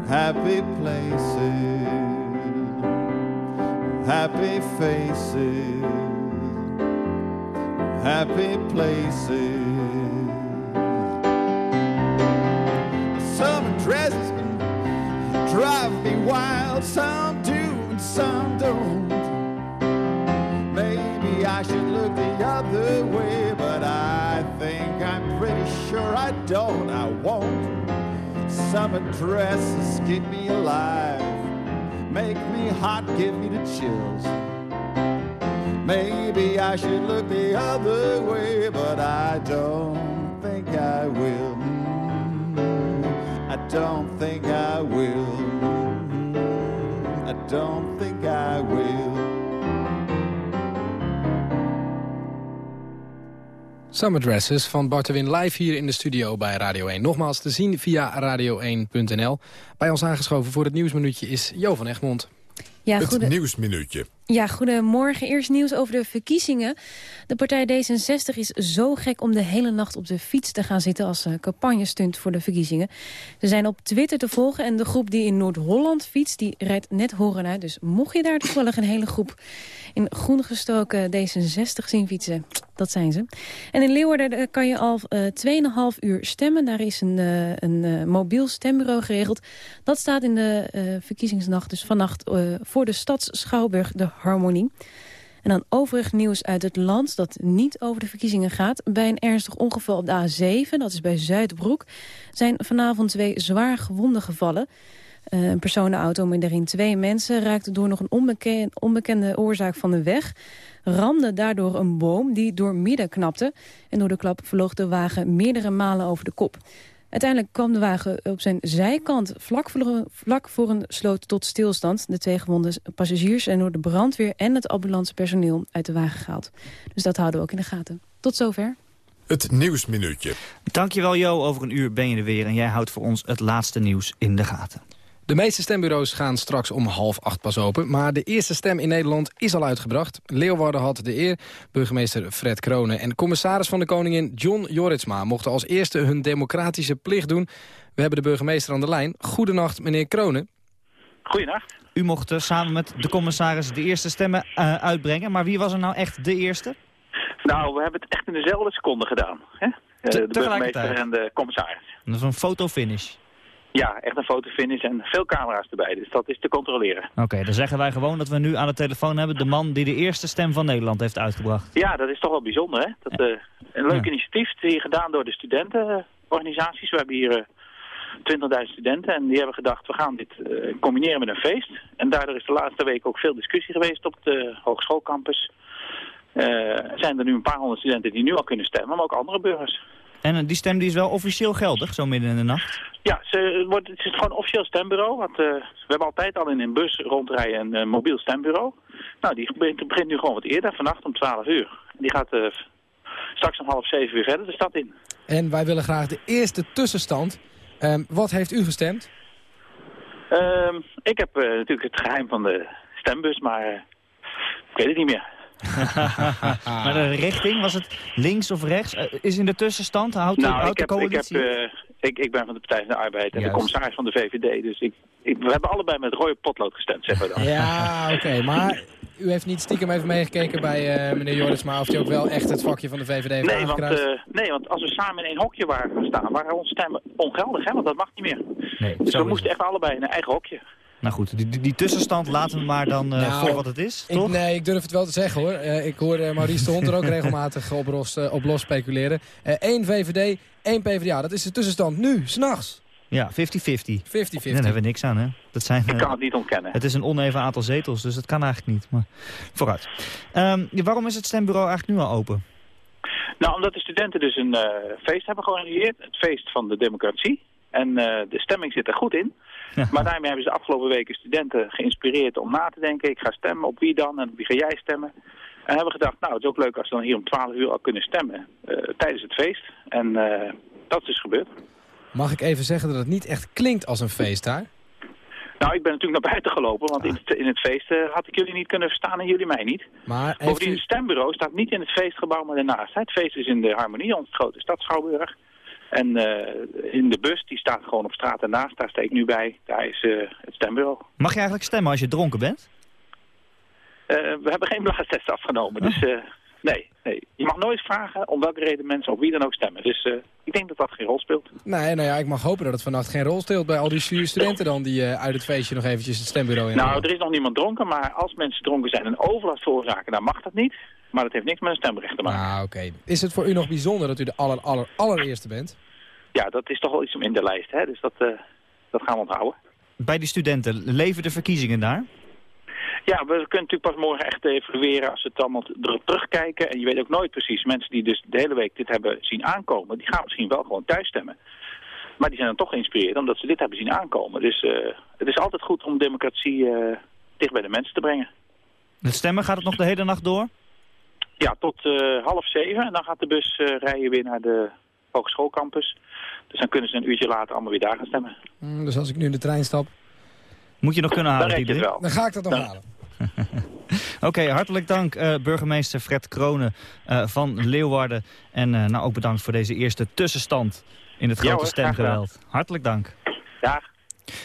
happy places, happy faces, happy places. Summer dresses drive me wild. Some do and some don't. I don't. I won't. Summer dresses keep me alive, make me hot, give me the chills. Maybe I should look the other way, but I don't think I will. I don't think I will. I don't think I will. Summer Dresses van Bart de Win live hier in de studio bij Radio 1. Nogmaals te zien via radio1.nl. Bij ons aangeschoven voor het nieuwsminuutje is Jo van Egmond. Ja, het goede... nieuwsminuutje. Ja, goedemorgen. Eerst nieuws over de verkiezingen. De partij D66 is zo gek om de hele nacht op de fiets te gaan zitten... als campagnestunt voor de verkiezingen. Ze zijn op Twitter te volgen en de groep die in Noord-Holland fietst... die rijdt net horen uit. Dus mocht je daar toevallig een hele groep in groen gestoken D66 zien fietsen... dat zijn ze. En in Leeuwarden kan je al uh, 2,5 uur stemmen. Daar is een, uh, een uh, mobiel stembureau geregeld. Dat staat in de verkiezingsnacht, dus vannacht... voor de stadsschouwburg de Harmonie. En dan overig nieuws uit het land dat niet over de verkiezingen gaat. Bij een ernstig ongeval op de A7, dat is bij Zuidbroek... zijn vanavond twee zwaar gewonden gevallen. Uh, een personenauto met daarin twee mensen raakte door nog een onbekende, onbekende oorzaak van de weg. Ramde daardoor een boom die door midden knapte. En door de klap vloog de wagen meerdere malen over de kop. Uiteindelijk kwam de wagen op zijn zijkant vlak voor, vlak voor een sloot tot stilstand. De twee gewonde passagiers zijn door de brandweer en het ambulancepersoneel uit de wagen gehaald. Dus dat houden we ook in de gaten. Tot zover. Het Nieuwsminuutje. Dankjewel Jo, over een uur ben je er weer en jij houdt voor ons het laatste nieuws in de gaten. De meeste stembureaus gaan straks om half acht pas open. Maar de eerste stem in Nederland is al uitgebracht. Leeuwarden had de eer. Burgemeester Fred Kronen en commissaris van de Koningin John Joritsma... mochten als eerste hun democratische plicht doen. We hebben de burgemeester aan de lijn. Goedenacht, meneer Kronen. Goedenacht. U mocht uh, samen met de commissaris de eerste stemmen uh, uitbrengen. Maar wie was er nou echt de eerste? Nou, we hebben het echt in dezelfde seconde gedaan. Hè? Uh, de burgemeester en de commissaris. Dat is een fotofinish. Ja, echt een fotofinish en veel camera's erbij, dus dat is te controleren. Oké, okay, dan zeggen wij gewoon dat we nu aan de telefoon hebben de man die de eerste stem van Nederland heeft uitgebracht. Ja, dat is toch wel bijzonder, hè? Dat, uh, een leuk ja. initiatief, hier gedaan door de studentenorganisaties. We hebben hier uh, 20.000 studenten. En die hebben gedacht, we gaan dit combineren met een feest. En daardoor is de laatste week ook veel discussie geweest op de hogeschoolcampus. zijn er nu een paar honderd studenten die nu al kunnen stemmen, maar ook andere burgers. En die stem die is wel officieel geldig, zo midden in de nacht? Ja, ze, wordt, het is gewoon een officieel stembureau. Want, we hebben altijd al in een bus rondrijden een mobiel stembureau. Nou, die begint, begint, nu gewoon wat eerder, vannacht om 12 uur. Die gaat straks om half zeven weer verder de stad in. En wij willen graag de eerste tussenstand. Um, wat heeft u gestemd? Um, ik heb uh, natuurlijk het geheim van de stembus, maar uh, ik weet het niet meer. [LAUGHS] maar de richting, was het links of rechts? Uh, is in de tussenstand? Houdt, nou, houdt de coalitie? Ik, heb, ik, ik, ben van de Partij van de Arbeid en Juist. de commissaris van de VVD. Dus ik, ik, we hebben allebei met rode potlood gestemd, zeggen we dan. Ja, oké. Okay, maar u heeft niet stiekem even meegekeken bij uh, meneer Jordis, maar of hij ook wel echt het vakje van de VVD heeft nee, want, uh, nee, want als we samen in één hokje waren gaan staan, waren onze stemmen ongeldig, hè? want dat mag niet meer. Nee, dus we moesten echt allebei in een eigen hokje. Nou goed, die, die, tussenstand laten we maar dan uh, nou, voor wat het is, ik, toch? Nee, ik durf het wel te zeggen hoor. Uh, ik hoor uh, Maurice de Hond er ook [LAUGHS] regelmatig op, los, op los speculeren. Eén VVD, één PvdA. Dat is de tussenstand nu, s'nachts. Ja, 50-50. 50-50. Daar hebben we niks aan, hè? Dat zijn, ik kan het niet ontkennen. Het is een oneven aantal zetels, dus dat kan eigenlijk niet. Maar vooruit. Um, waarom is het stembureau eigenlijk nu al open? Nou, omdat de studenten dus een uh, feest hebben georganiseerd. Het feest van de democratie. En uh, de stemming zit er goed in. Ja. Maar daarmee hebben ze de afgelopen weken studenten geïnspireerd om na te denken. Ik ga stemmen, op wie dan en op wie ga jij stemmen? En hebben gedacht, nou, het is ook leuk als we dan hier om 12 uur al kunnen stemmen uh, tijdens het feest. En dat is dus gebeurd. Mag ik even zeggen dat het niet echt klinkt als een feest daar? Nou, ik ben natuurlijk naar buiten gelopen, want in, het, in het feest uh, had ik jullie niet kunnen verstaan en jullie mij niet. Maar Bovendien, u... het stembureau staat niet in het feestgebouw, maar ernaast. Het feest is in de Harmonie, ons grote stad Schouwburg. En uh, in de bus, die staat gewoon op straat ernaast, daar sta ik nu bij, daar is uh, het stembureau. Mag je eigenlijk stemmen als je dronken bent? we hebben geen blaastest afgenomen, dus... Nee, nee, je mag nooit vragen om welke reden mensen op wie dan ook stemmen. Dus uh, ik denk dat dat geen rol speelt. Nee, nou ja, ik mag hopen dat het vannacht geen rol speelt bij al die studenten dan die uh, uit het feestje nog eventjes het stembureau in. Nou, er is nog niemand dronken, maar als mensen dronken zijn en overlast veroorzaken, dan mag dat niet. Maar dat heeft niks met een stemrecht te maken. Nou, oké. Okay. Is het voor u nog bijzonder dat u de aller, aller, allereerste bent? Ja, dat is toch wel iets om in de lijst, hè? Dus dat, uh, dat gaan we onthouden. Bij die studenten, leven de verkiezingen daar? Ja, we kunnen natuurlijk pas morgen echt evalueren als we het allemaal erop terugkijken. En je weet ook nooit precies, mensen die dus de hele week dit hebben zien aankomen, die gaan misschien wel gewoon thuis stemmen. Maar die zijn dan toch geïnspireerd omdat ze dit hebben zien aankomen. Dus uh, het is altijd goed om democratie uh, dicht bij de mensen te brengen. Het stemmen, gaat het nog de hele nacht door? Ja, tot uh, half zeven. En dan gaat de bus rijden weer naar de hogeschoolcampus. Dus dan kunnen ze een uurtje later allemaal weer daar gaan stemmen. Mm, dus als ik nu in de trein stap... Moet je nog kunnen halen, dan, wel. dan ga ik dat nog dan... halen. [LAUGHS] Oké, okay, hartelijk dank uh, burgemeester Fred Kronen uh, van Leeuwarden. En uh, nou ook bedankt voor deze eerste tussenstand in het grote ja, stemgeweld. Hartelijk dank. Dag.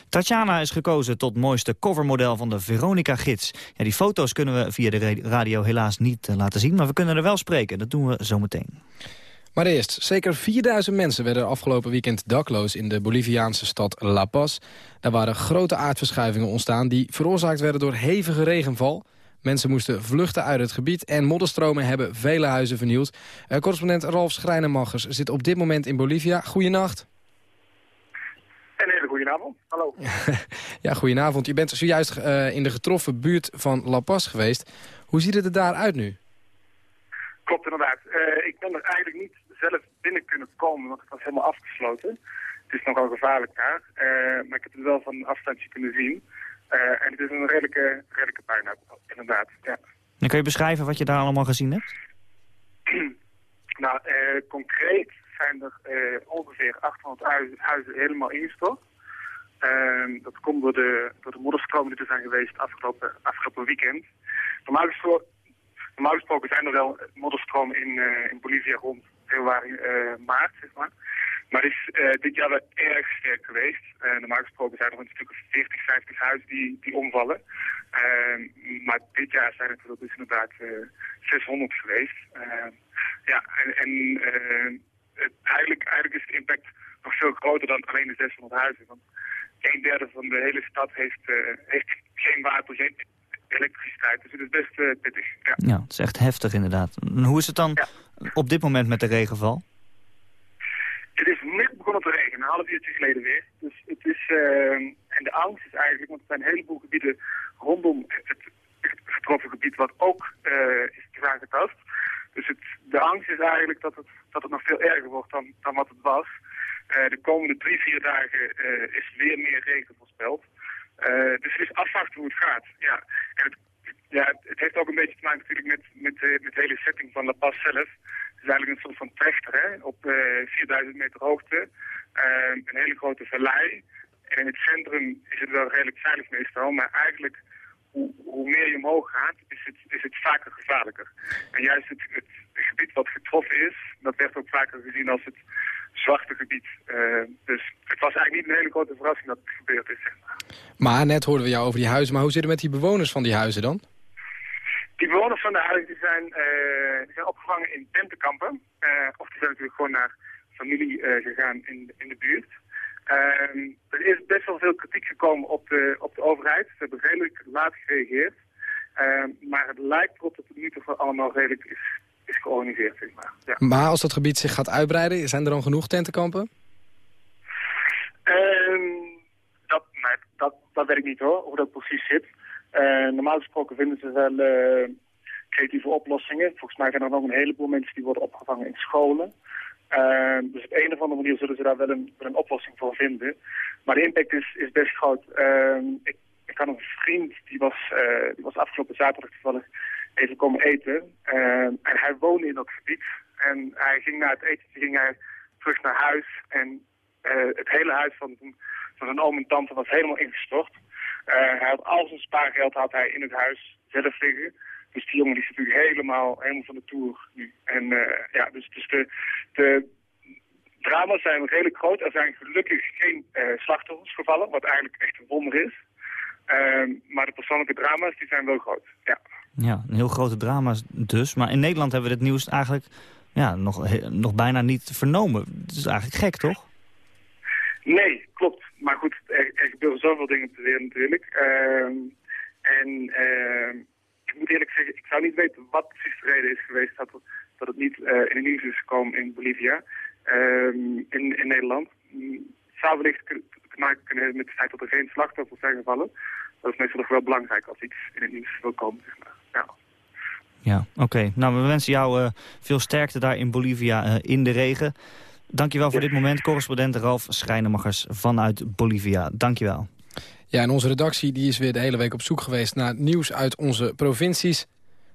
Tatjana is gekozen tot mooiste covermodel van de Veronica-gids. Ja, die foto's kunnen we via de radio helaas niet laten zien, maar we kunnen er wel spreken. Dat doen we zometeen. Maar eerst, zeker 4000 mensen werden afgelopen weekend dakloos in de Boliviaanse stad La Paz. Daar waren grote aardverschuivingen ontstaan die veroorzaakt werden door hevige regenval. Mensen moesten vluchten uit het gebied en modderstromen hebben vele huizen vernield. Uh, correspondent Ralf Schrijnemachers zit op dit moment in Bolivia. Goedenacht. Een hele goede avond. Hallo. [LAUGHS] ja, goedenavond. Je bent zojuist uh, in de getroffen buurt van La Paz geweest. Hoe ziet het er daar uit nu? Klopt inderdaad. Uh, ik ben er eigenlijk niet zelf binnen kunnen komen, want het was helemaal afgesloten. Het is nogal gevaarlijk daar, uh, maar ik heb het wel van afstandje kunnen zien. Uh, en het is een redelijke, redelijke puinhoop, inderdaad. Ja. En kun je beschrijven wat je daar allemaal gezien hebt? [CLEARS THROAT] nou, uh, concreet zijn er ongeveer 800 huizen, huizen helemaal ingestort. Ehm, dat komt door de, door de modderstromen die er zijn geweest afgelopen, afgelopen weekend. Normaal gesproken, zijn er wel modderstromen in, in Bolivia rond februari, uh, maart, zeg maar. Maar het is uh, dit jaar wel erg sterk geweest. Uh, normaal gesproken zijn er of 40, 50 huizen die, die omvallen. maar dit jaar zijn het er dus inderdaad 600 geweest. ja, en, en het, eigenlijk, eigenlijk is de impact nog veel groter dan alleen de 600 huizen. Want een derde van de hele stad heeft, heeft geen water, geen elektriciteit. Dus het is best uh, pittig. Ja. ja, het is echt heftig inderdaad. En hoe is het dan ja. op dit moment met de regenval? Het is net begonnen te regenen, een half uurtje geleden weer. Dus het is, uh, en de angst is eigenlijk, want er zijn een heleboel gebieden rondom het, getroffen gebied wat ook uh, is aangetast. Dus het, de angst is eigenlijk dat het, dat het nog veel erger wordt dan, dan wat het was. Uh, de komende drie, vier dagen uh, is weer meer regen voorspeld. dus het is afwachten hoe het gaat. Ja, en het, ja, het heeft ook een beetje te maken natuurlijk met, met, met de hele setting van La Paz zelf. Het is eigenlijk een soort van trechter hè, op 4000 meter hoogte. een hele grote vallei. En in het centrum is het wel redelijk veilig meestal, maar eigenlijk hoe, hoe, meer je omhoog gaat, is het, is het vaker gevaarlijker. En juist het, het, gebied wat getroffen is, dat werd ook vaker gezien als het zwarte gebied. Uh, dus het was eigenlijk niet een hele grote verrassing dat het gebeurd is. Zeg maar. maar net hoorden we jou over die huizen, maar hoe zit het met die bewoners van die huizen dan? Die bewoners van de huizen die zijn, die zijn opgevangen in tentenkampen. Uh, of die zijn natuurlijk gewoon naar familie gegaan in, in de buurt. Uh, er is best wel veel kritiek gekomen op de, op de overheid. Ze hebben redelijk laat gereageerd. Uh, maar het lijkt erop dat het nu toch allemaal redelijk is, is georganiseerd. Zeg maar. Ja. maar als dat gebied zich gaat uitbreiden, zijn er dan genoeg tentenkampen? Ehm, dat, nee, dat, dat weet ik niet hoor, hoe dat precies zit. Uh, normaal gesproken vinden ze wel eh, creatieve oplossingen. Volgens mij zijn er nog een heleboel mensen die worden opgevangen in scholen. Uh, dus op een of andere manier zullen ze daar wel een, een oplossing voor vinden. Maar de impact is, is best groot. Uh, ik, ik had een vriend, die was, uh, die was afgelopen zaterdag toevallig even komen eten. en hij woonde in dat gebied. En hij ging na het eten ging hij terug naar huis. En het hele huis van, van zijn oom en tante was helemaal ingestort. hij had al zijn spaargeld had hij in het huis zelf liggen. Dus die jongen die is natuurlijk helemaal, helemaal van de tour nu. En uh, ja, dus, dus de, de drama's zijn redelijk groot. Er zijn gelukkig geen uh, slachtoffers gevallen, wat eigenlijk echt een wonder is. Uh, maar de persoonlijke drama's die zijn wel groot, ja. Ja, een heel grote drama's dus. Maar in Nederland hebben we dit nieuws eigenlijk ja, nog, nog bijna niet vernomen. Het is eigenlijk gek, toch? Nee, klopt. Maar goed, er, er gebeuren zoveel dingen op de natuurlijk. Ehm, en ehm, ik moet eerlijk zeggen, ik zou niet weten wat precies de reden is geweest dat het, dat het niet uh, in het nieuws is gekomen in Bolivia, um, in, in Nederland. Het zou wellicht te maken kunnen hebben met het feit dat er geen slachtoffers zijn gevallen. Dat is meestal nog wel belangrijk als iets in het nieuws wil komen, zeg maar. Ja. Ja, oké. Okay. Nou, we wensen jou uh, veel sterkte daar in Bolivia uh, in de regen. Dankjewel voor dit moment, correspondent Ralf Schrijnemachers vanuit Bolivia. Dankjewel. Ja, en onze redactie die is weer de hele week op zoek geweest naar nieuws uit onze provincies.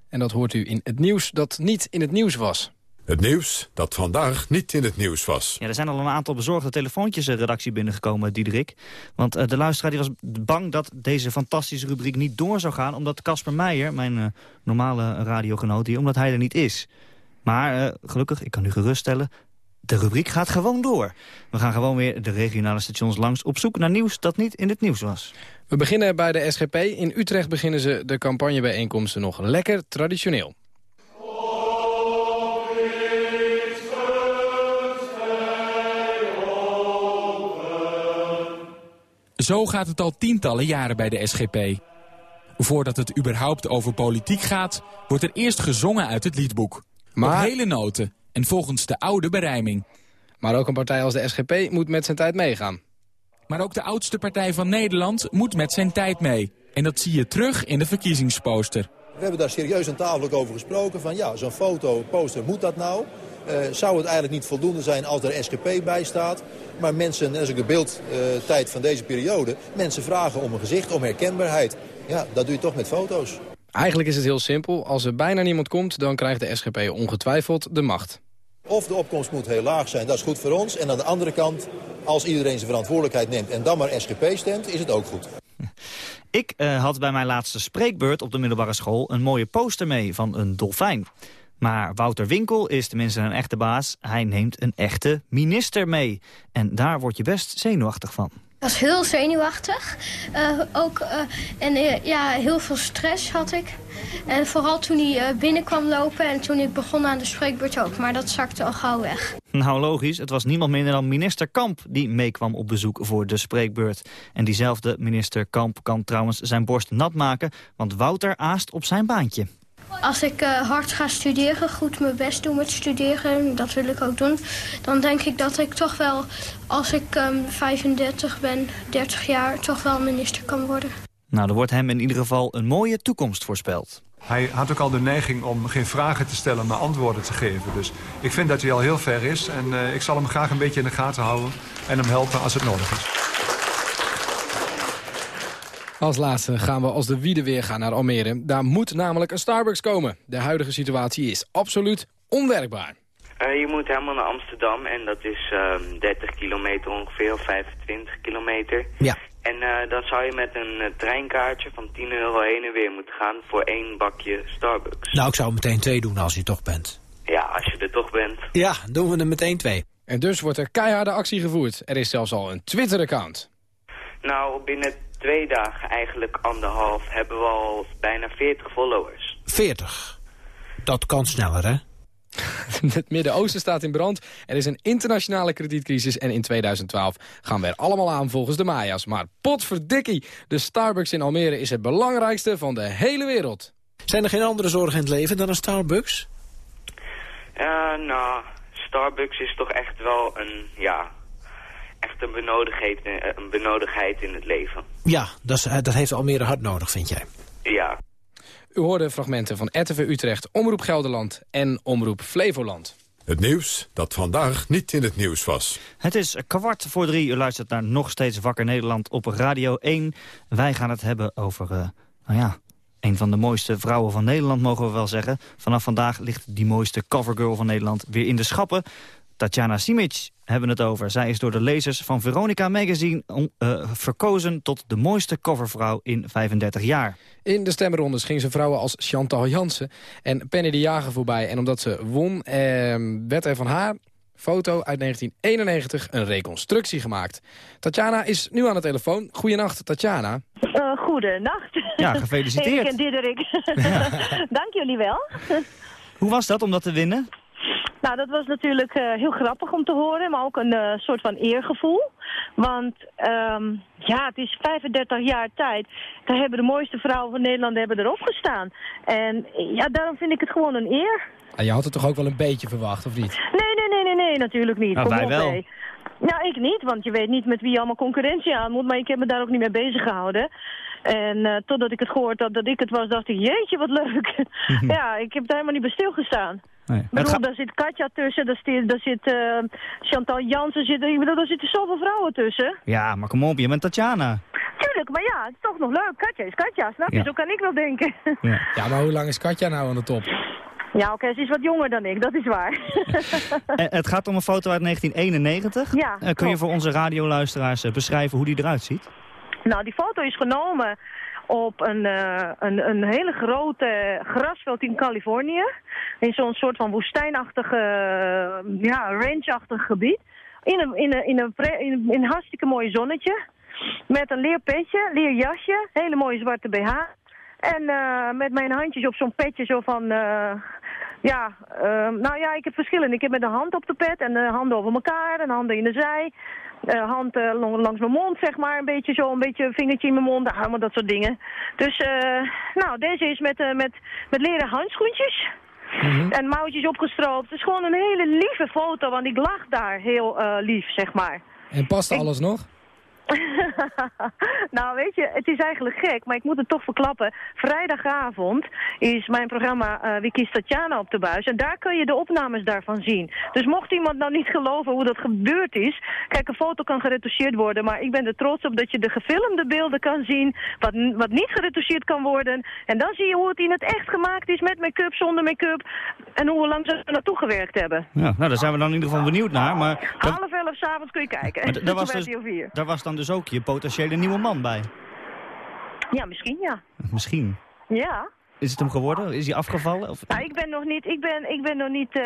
En dat hoort u in het nieuws dat niet in het nieuws was. Het nieuws dat vandaag niet in het nieuws was. Ja, er zijn al een aantal bezorgde telefoontjes de redactie binnengekomen, Diederik. Want uh, de luisteraar die was bang dat deze fantastische rubriek niet door zou gaan... omdat Casper Meijer, mijn uh, normale radiogenoot hier, omdat hij er niet is. Maar uh, gelukkig, ik kan u geruststellen, de rubriek gaat gewoon door. We gaan gewoon weer de regionale stations langs op zoek naar nieuws dat niet in het nieuws was. We beginnen bij de SGP. In Utrecht beginnen ze de campagnebijeenkomsten nog lekker traditioneel. Zo gaat het al tientallen jaren bij de SGP. Voordat het überhaupt over politiek gaat, wordt er eerst gezongen uit het liedboek. Maar... Op hele noten en volgens de oude berijming. Maar ook een partij als de SGP moet met zijn tijd meegaan. Maar ook de oudste partij van Nederland moet met zijn tijd mee. En dat zie je terug in de verkiezingsposter. We hebben daar serieus en tafelijk over gesproken. Van ja, zo'n foto, poster, moet dat nou? Uh, zou het eigenlijk niet voldoende zijn als er SGP bij staat? Maar mensen, als ik de beeldtijd uh, van deze periode... mensen vragen om een gezicht, om herkenbaarheid. Ja, dat doe je toch met foto's. Eigenlijk is het heel simpel. Als er bijna niemand komt, dan krijgt de SGP ongetwijfeld de macht. Of de opkomst moet heel laag zijn, dat is goed voor ons. En aan de andere kant, als iedereen zijn verantwoordelijkheid neemt... en dan maar SGP stemt, is het ook goed. Ik uh, had bij mijn laatste spreekbeurt op de middelbare school... een mooie poster mee van een dolfijn. Maar Wouter Winkel is tenminste een echte baas. Hij neemt een echte minister mee. En daar word je best zenuwachtig van. Ik was heel zenuwachtig. Uh, ook, uh, en uh, ja, heel veel stress had ik. En vooral toen hij binnenkwam lopen en toen ik begon aan de spreekbeurt ook. Maar dat zakte al gauw weg. Nou logisch, het was niemand minder dan minister Kamp die meekwam op bezoek voor de spreekbeurt. En diezelfde minister Kamp kan trouwens zijn borst nat maken, want Wouter aast op zijn baantje. Als ik eh, hard ga studeren, goed mijn best doen met studeren, dat wil ik ook doen. Dan denk ik dat ik toch wel, als ik ehm 35 ben, 30 jaar, toch wel minister kan worden. Nou, er wordt hem in ieder geval een mooie toekomst voorspeld. Hij had ook al de neiging om geen vragen te stellen, maar antwoorden te geven. Dus ik vind dat hij al heel ver is. En eh, ik zal hem graag een beetje in de gaten houden en hem helpen als het nodig is. Als laatste gaan we als de wiede weer gaan naar Almere. Daar moet namelijk een Starbucks komen. De huidige situatie is absoluut onwerkbaar. Eh, je moet helemaal naar Amsterdam en dat is ehm 30 kilometer ongeveer, of 25 kilometer. Ja. En eh, dan zou je met een eh, treinkaartje van 10 euro heen en weer moeten gaan voor één bakje Starbucks. Nou, ik zou meteen twee doen als je toch bent. Ja, als je er toch bent. Ja, doen we er meteen twee. En dus wordt er keiharde actie gevoerd. Er is zelfs al een Twitter-account. Nou, binnen twee dagen, eigenlijk anderhalf, hebben we al bijna 40 followers. 40. Dat kan sneller, hè? [LAUGHS] Het Midden-Oosten staat in brand. Er is een internationale kredietcrisis en in 2012 gaan we er allemaal aan volgens de Maya's. Maar potverdikkie, de Starbucks in Almere is het belangrijkste van de hele wereld. Zijn er geen andere zorgen in het leven dan een Starbucks? Ja, nou, Starbucks is toch echt wel een, ja, echt een benodigdheid, eh, een benodigdheid in het leven. Ja, dat, is, eh, dat heeft Almere hard nodig, vind jij? Ja. U hoorde fragmenten van RTV Utrecht, Omroep Gelderland en Omroep Flevoland. Het nieuws dat vandaag niet in het nieuws was. Het is kwart voor drie. U luistert naar Nog Steeds Wakker Nederland op Radio 1. Wij gaan het hebben over, eh, nou ja, een van de mooiste vrouwen van Nederland, mogen we wel zeggen. Vanaf vandaag ligt die mooiste covergirl van Nederland weer in de schappen. Tatjana Simic hebben het over. Zij is door de lezers van Veronica Magazine eh, verkozen tot de mooiste covervrouw in 35 jaar. In de stemrondes ging ze vrouwen als Chantal Jansen en Penny de Jager voorbij. En omdat ze won, eh, werd er van haar foto uit 1991 een reconstructie gemaakt. Tatjana is nu aan de telefoon. Goedenacht, Tatjana. Uh, goedenacht. Ja, gefeliciteerd. [LAUGHS] Erik en Diederik. [LAUGHS] Dank jullie wel. Hoe was dat om dat te winnen? Nou, dat was natuurlijk uh, heel grappig om te horen, maar ook een uh, soort van eergevoel. Want um, ja, het is 35 jaar tijd. Daar hebben de mooiste vrouwen van Nederland hebben erop gestaan. En ja, daarom vind ik het gewoon een eer. Ah, je had het toch ook wel een beetje verwacht, of niet? Nee, nee, nee, nee, nee natuurlijk niet. Nou, Kom wij op, wel. Nou, ik niet, want je weet niet met wie je allemaal concurrentie aan moet. Maar ik heb me daar ook niet mee bezig gehouden. En uh, totdat ik het gehoord had dat ik het was, dacht ik, jeetje, wat leuk. [LAUGHS] [LAUGHS] ja, ik heb daar helemaal niet bij stilgestaan. Nee. Ik bedoel, daar zit Katja tussen, daar zit, daar zit uh, Chantal Jansen, zit, ik bedoel, daar zitten zoveel vrouwen tussen. Ja, maar kom op, je bent Tatjana. Tuurlijk, maar ja, het is toch nog leuk. Katja is Katja, snap je? Ja. Zo kan ik wel denken. Ja. [LAUGHS] ja, maar hoe lang is Katja nou aan de top? ja, oké, ze is wat jonger dan ik, dat is waar. [LAUGHS] Eh, het gaat om een foto uit 1991. Ja, Eh, kun je voor onze radioluisteraars beschrijven hoe die eruit ziet? Nou, die foto is genomen op een, eh, een, een hele grote grasveld in Californië. In zo'n soort van woestijnachtige, eh, ja, rangeachtig gebied. In een, in, een, in, een, pre- in, in een hartstikke mooi zonnetje. Met een leerpetje, leerjasje, hele mooie zwarte BH. En eh, met mijn handjes op zo'n petje zo van... ja, nou ja, ik heb verschillende. Ik heb met een hand op de pet en de handen over elkaar en handen in de zij. Eh, hand eh, lang- langs mijn mond, zeg maar. Een beetje zo, een beetje een vingertje in mijn mond. Allemaal dat soort dingen. Dus, eh, nou, deze is met, met, met leren handschoentjes. En mouwtjes opgestroopt. Het is gewoon een hele lieve foto, want ik lag daar heel lief, zeg maar. En past alles nog? [LAUGHS] nou, weet je, het is eigenlijk gek, maar ik moet het toch verklappen. Vrijdagavond is mijn programma eh Wie kiest Tatjana op de buis. En daar kun je de opnames daarvan zien. Dus mocht iemand nou niet geloven hoe dat gebeurd is... Kijk, een foto kan geretoucheerd worden, maar ik ben er trots op dat je de gefilmde beelden kan zien... wat, wat niet geretoucheerd kan worden. En dan zie je hoe het in het echt gemaakt is met make-up, zonder make-up... en hoe we lang ze er naartoe gewerkt hebben. Ja, nou, daar zijn we dan in ieder geval benieuwd naar. Maar Half elf s'avonds kun je kijken. maar daar [LAUGHS] was, dus, RTL 4. daar was dan dus ook je potentiële nieuwe man bij. Ja, misschien ja. Misschien. Ja. Is het hem geworden? Is hij afgevallen? Of... Nou, ik ben nog niet, ik ben, ik ben nog niet, eh,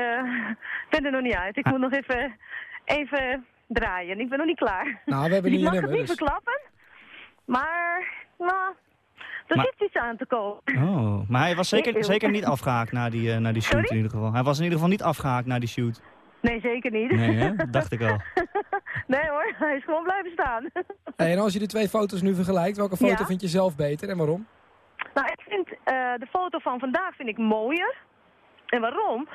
ik [LAUGHS] ben er nog niet uit. Ik moet nog even, even draaien. Ik ben nog niet klaar. Nou, we hebben [LAUGHS] Dus nu mag het niet dus- verklappen. Maar, nou, er Maar- zit iets aan te komen. Oh, maar hij was zeker, zeker niet afgehaakt na die, eh, na die shoot Sorry? in ieder geval. Hij was in ieder geval niet afgehaakt na die shoot. Nee, zeker niet. Nee, hè? Dacht ik al. [LAUGHS] nee hoor, hij is gewoon blijven staan. [LAUGHS] Hey, en als je de twee foto's nu vergelijkt, welke foto Ja. vind je zelf beter en waarom? nou, ik vind eh, de foto van vandaag vind ik mooier. En waarom?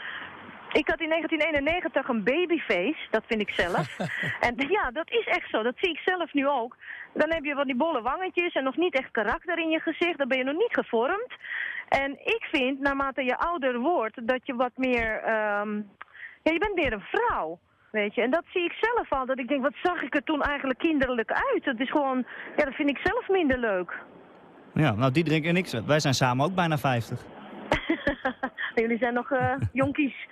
Ik had in 1991 een babyface, dat vind ik zelf. [LAUGHS] en ja, dat is echt zo, dat zie ik zelf nu ook. Dan heb je wat die bolle wangetjes en nog niet echt karakter in je gezicht, dan ben je nog niet gevormd. En ik vind, naarmate je ouder wordt, dat je wat meer... ehm, ja, je bent meer een vrouw. Weet je, en dat zie ik zelf al. Dat ik denk, wat zag ik er toen eigenlijk kinderlijk uit? Dat is gewoon, ja, dat vind ik zelf minder leuk. Ja, nou Diederik en ik, wij zijn samen ook bijna 50. [LAUGHS] Jullie zijn nog eh [LAUGHS] jonkies. [LAUGHS]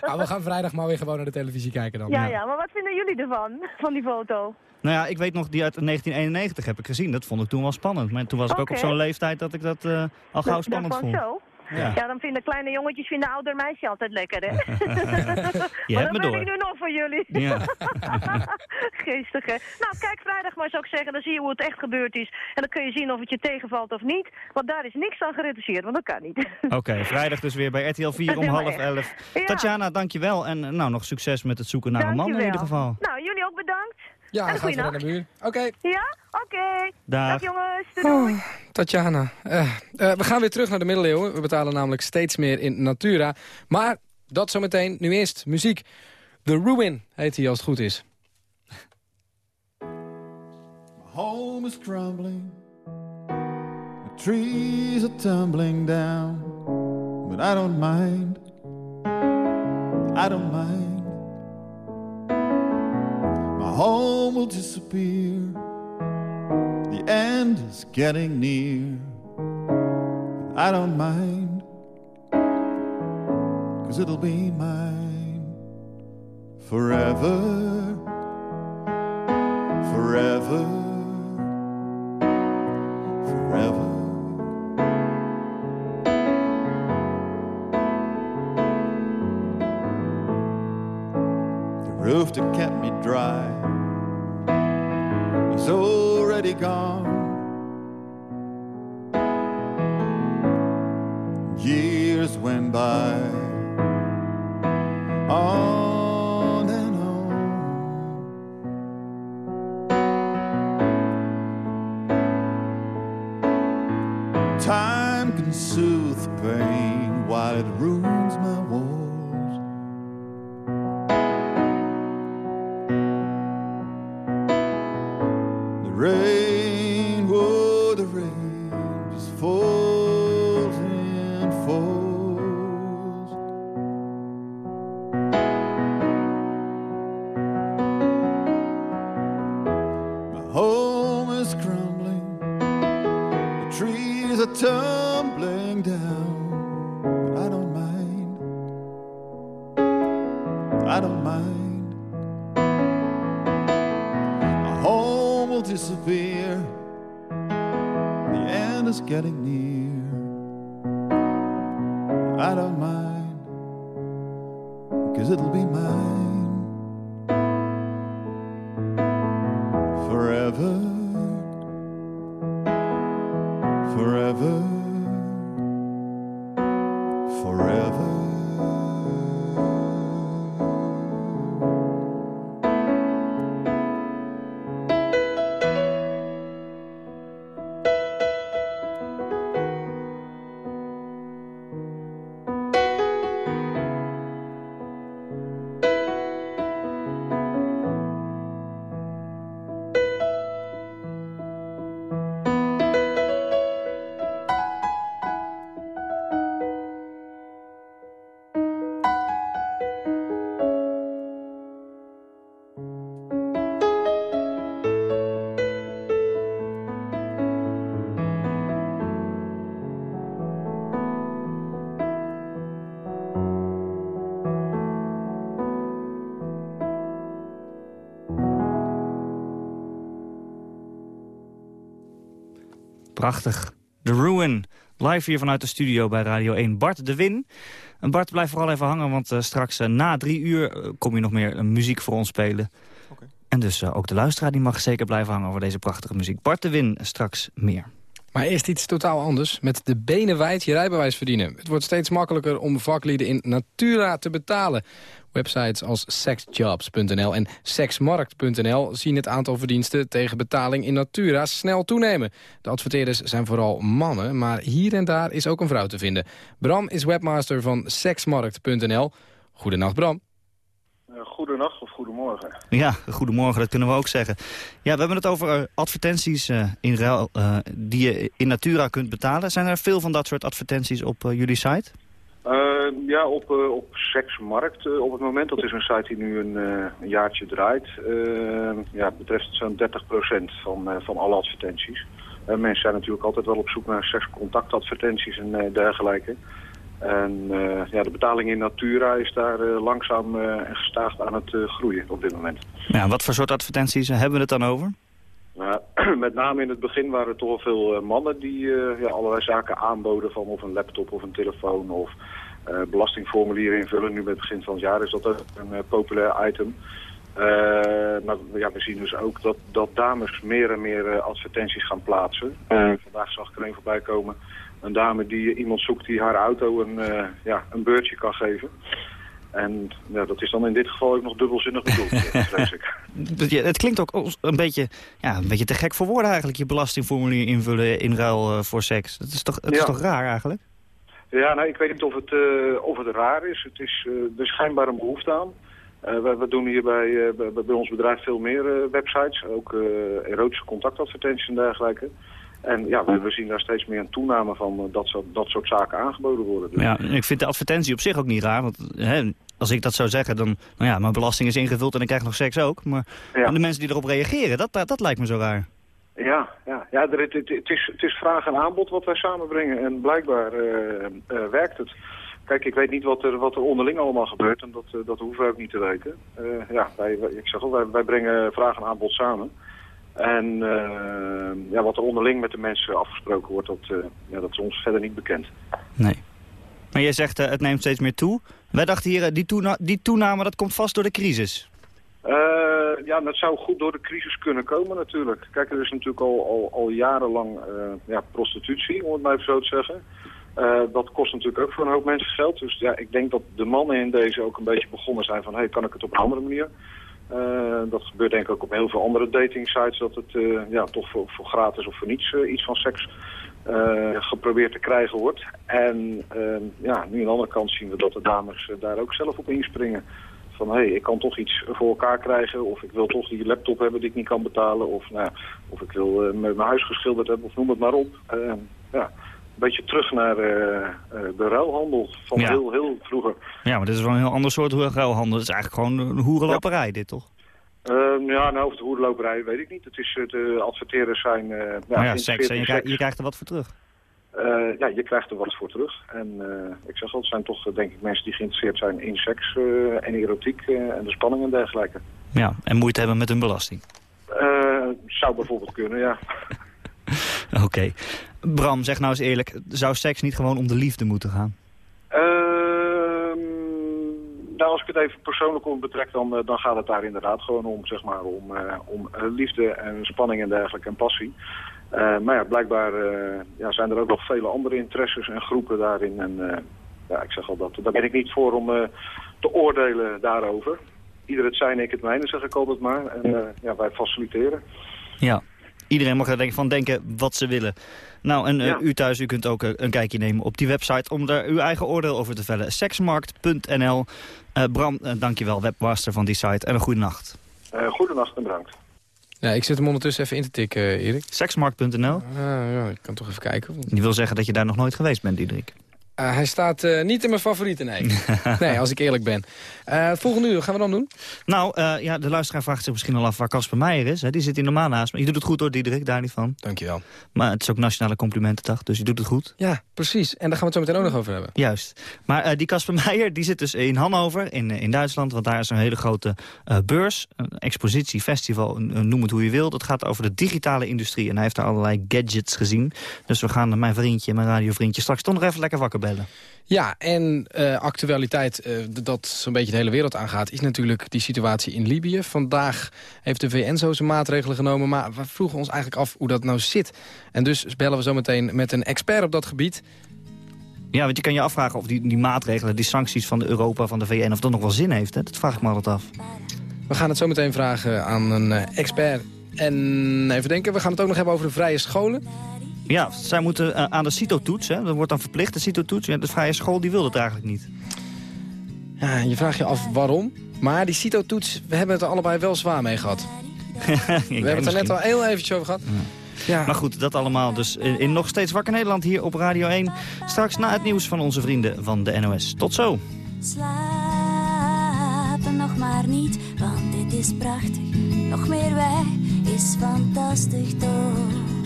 Nou, we gaan vrijdag maar weer gewoon naar de televisie kijken dan. ja, ja, maar wat vinden jullie ervan, van die foto? Nou ja, ik weet nog, die uit 1991 heb ik gezien. Dat vond ik toen wel spannend. Maar toen was ik ook op zo'n leeftijd dat ik dat eh, al gauw Dat- spannend dat vond. zo? Ja. Ja. dan vinden kleine jongetjes vinden ouder meisje altijd lekker, hè? [LAUGHS] Je maar dat door. ik nu nog van jullie. Ja. [LAUGHS] Geestig, hè? Nou, kijk vrijdag maar, zou ik zeggen. Dan zie je hoe het echt gebeurd is. En dan kun je zien of het je tegenvalt of niet. Want daar is niks aan gereduceerd, want dat kan niet. Oké, vrijdag dus weer bij RTL 4 om [LAUGHS] half echt. elf. Ja. Tatjana, dankjewel. En eh, nou, nog succes met het zoeken naar een man in ieder geval. Nou, jullie ook bedankt. Ja, en hij gaat weer naar de muur. Oké. Ja? Oké. Dag. Dag jongens. Doei. doei. Tatjana, eh, eh, we gaan weer terug naar de middeleeuwen. We betalen namelijk steeds meer in Natura. Maar dat zometeen. Nu eerst muziek. The Ruin heet hij als het goed is. home is crumbling, the trees are tumbling down, but I don't mind. I don't mind. Home will disappear. The end is getting near. I don't mind, cause it'll be mine forever forever. Forever. Forever, Prachtig. The Ruin. Live hier vanuit de studio bij Radio 1. Bart de Win. En Bart, blijf vooral even hangen, want eh, straks eh, na drie uur eh, kom je nog meer muziek voor ons spelen. En dus ook de luisteraar die mag zeker blijven hangen voor deze prachtige muziek. Bart de Win, straks meer. Maar eerst iets totaal anders. Met de benen wijd je rijbewijs verdienen. Het wordt steeds makkelijker om vaklieden in Natura te betalen. Websites als sexjobs.nl en sexmarkt.nl zien het aantal verdiensten tegen betaling in Natura snel toenemen. De adverteerders zijn vooral mannen, maar hier en daar is ook een vrouw te vinden. Bram is webmaster van sexmarkt.nl. Goedenacht Bram. Uh, goedenacht of goedemorgen. Ja, goedemorgen, dat kunnen we ook zeggen. Ja, we hebben het over uh, advertenties uh, in ruil, die je in Natura kunt betalen. Zijn er veel van dat soort advertenties op jullie site? ja, op, op Seksmarkt op het moment. Dat is een site die nu een, een jaartje draait. ja, betreft zo'n 30% van, van alle advertenties. mensen zijn natuurlijk altijd wel op zoek naar sekscontactadvertenties en dergelijke. En uh, ja, de betaling in Natura is daar uh, langzaam uh, en gestaagd aan het groeien op dit moment. Ja, wat voor soort advertenties hebben we het dan over? Nou, [CLEARS THROAT] met name in het begin waren er toch wel veel mannen die ja, allerlei zaken aanboden van of een laptop of een telefoon of belastingformulieren invullen. Nu met het begin van het jaar is dat een populair item. maar ja, we zien dus ook dat, dat dames meer en meer advertenties gaan plaatsen. vandaag zag ik er een voorbij komen een dame die iemand zoekt die haar auto een, uh, ja, een beurtje kan geven. En ja, dat is dan in dit geval ook nog dubbelzinnig bedoeld, [LAUGHS] vrees ik. Het klinkt ook een beetje, ja, een beetje te gek voor woorden eigenlijk, je belastingformulier invullen in ruil uh, voor seks. Dat is toch, het is toch raar eigenlijk? Ja, nou, ik weet niet of het, uh, of het raar is. Het is er is schijnbaar een behoefte aan. We, we, doen hier bij, bij, bij, ons bedrijf veel meer websites, ook erotische contactadvertenties en dergelijke. En ja, we, we, zien daar steeds meer een toename van uh, dat, soort, dat soort zaken aangeboden worden. Dus. Ja, ik vind de advertentie op zich ook niet raar. Want hè, als ik dat zou zeggen, dan... Nou ja, mijn belasting is ingevuld en ik krijg nog seks ook. Maar ja. de mensen die erop reageren, dat, dat, dat lijkt me zo raar. Ja, ja, ja het, het, het, is, het is vraag en aanbod wat wij samenbrengen. En blijkbaar uh, uh, werkt het. Kijk, ik weet niet wat er, wat er onderling allemaal gebeurt. En dat, dat hoeven we ook niet te weten. ja, wij, ik zeg al, wij, wij brengen vraag en aanbod samen. En uh, ja, wat er onderling met de mensen afgesproken wordt, dat, uh, ja, dat is ons verder niet bekend. Nee. Maar jij zegt uh, het neemt steeds meer toe. Wij dachten hier, die, toena die toename dat komt vast door de crisis. ja, dat zou goed door de crisis kunnen komen natuurlijk. Kijk, er is natuurlijk al, al, al jarenlang ja, prostitutie, om het maar even zo te zeggen. dat kost natuurlijk ook voor een hoop mensen geld. Dus ja, ik denk dat de mannen in deze ook een beetje begonnen zijn van... hé, hey, kan ik het op een andere manier? Uh, dat gebeurt denk ik ook op heel veel andere dating sites. Dat het uh, ja, toch voor, voor, gratis of voor niets uh, iets van seks geprobeerd te krijgen wordt. En ja, nu aan de andere kant zien we dat de dames daar ook zelf op inspringen. Van hé, hey, ik kan toch iets voor elkaar krijgen. Of ik wil toch die laptop hebben die ik niet kan betalen. Of, nou, of ik wil mijn huis geschilderd hebben. Of noem het maar op. ja, een beetje terug naar uh, de ruilhandel van ja. heel, heel vroeger. Ja, maar dit is wel een heel ander soort ruilhandel. Het is eigenlijk gewoon een hoerenloperij, ja. dit toch? Uh, ja, nou, of de hoerenloperij weet ik niet. Het is, de adverteerders zijn... Uh, ja, ja seks, en je, krijgt, je krijgt er wat voor terug. ja, je krijgt er wat voor terug. En ik zeg al, het zijn toch denk ik mensen die geïnteresseerd zijn in seks en erotiek en de spanning en dergelijke. Ja, en moeite hebben met hun belasting. zou bijvoorbeeld kunnen, ja. [LAUGHS] [LAUGHS] Oké. Okay. Bram, zeg nou eens eerlijk, zou seks niet gewoon om de liefde moeten gaan? Uh, nou, als ik het even persoonlijk om betrek, dan, dan gaat het daar inderdaad gewoon om, zeg maar, om, uh, om liefde en spanning en dergelijke en passie. Uh, maar ja, blijkbaar ja, zijn er ook nog vele andere interesses en groepen daarin. En ja, ik zeg al, dat, daar ben ik niet voor om te oordelen daarover. Ieder het zijn, ik het mijne, zeg ik altijd maar. En ja, wij faciliteren. Ja, iedereen mag er van denken wat ze willen. Nou, en ja. uh, u thuis, u kunt ook uh, een kijkje nemen op die website... om daar uw eigen oordeel over te vellen. Seksmarkt.nl. Uh, Bram, dankjewel, webmaster van die site. En een goede nacht. goedenacht en bedankt. Ja, ik zit hem ondertussen even in te tikken, Erik. Seksmarkt.nl? ja, ik kan toch even kijken. Die wil zeggen dat je daar nog nooit geweest bent, Diederik. Uh, hij staat uh, niet in mijn favorieten, [LAUGHS] nee. nee, als ik eerlijk ben. Uh, volgende uur, gaan we dan doen? Nou, ja, de luisteraar vraagt zich misschien al af waar Casper Meijer is. Hè? Die zit in de maan naast me. Je doet het goed hoor, Diederik, daar niet van. Dankjewel. Maar het is ook Nationale Complimentendag, dus je doet het goed. Ja, precies. En daar gaan we het zo meteen ook nog over hebben. Juist. Maar die Casper Meijer, die zit dus in Hannover, in, in Duitsland. Want daar is een hele grote beurs, een expositie, festival, noem het hoe je wil. Dat gaat over de digitale industrie. En hij heeft daar allerlei gadgets gezien. Dus we gaan mijn vriendje, mijn radiovriendje, straks toch nog even lekker wakker bellen. Ja, en uh, actualiteit uh, dat zo'n beetje de hele wereld aangaat... is natuurlijk die situatie in Libië. Vandaag heeft de VN zo zijn maatregelen genomen... maar we vroegen ons eigenlijk af hoe dat nou zit. En dus bellen we zo meteen met een expert op dat gebied... Ja, want je kan je afvragen of die, die maatregelen, die sancties van de Europa, van de VN... of dat nog wel zin heeft, hè? Dat vraag ik me altijd af. We gaan het zo meteen vragen aan een uh, expert. En even denken, we gaan het ook nog hebben over de vrije scholen. Ja, zij moeten uh, aan de CITO-toets. Dat wordt dan verplicht, de CITO-toets. Ja, de vrije school die wil dat eigenlijk niet. Ja, je vraagt je af waarom. Maar die CITO-toets, we hebben het er allebei wel zwaar mee gehad. [LAUGHS] we hebben het er net al heel eventjes over gehad. Ja. Ja. Maar goed, dat allemaal dus in, in, Nog Steeds Wakker Nederland hier op Radio 1. Straks na het nieuws van onze vrienden van de NOS. Tot zo. Slapen nog maar niet, want dit is prachtig. Nog meer wij is fantastisch toch.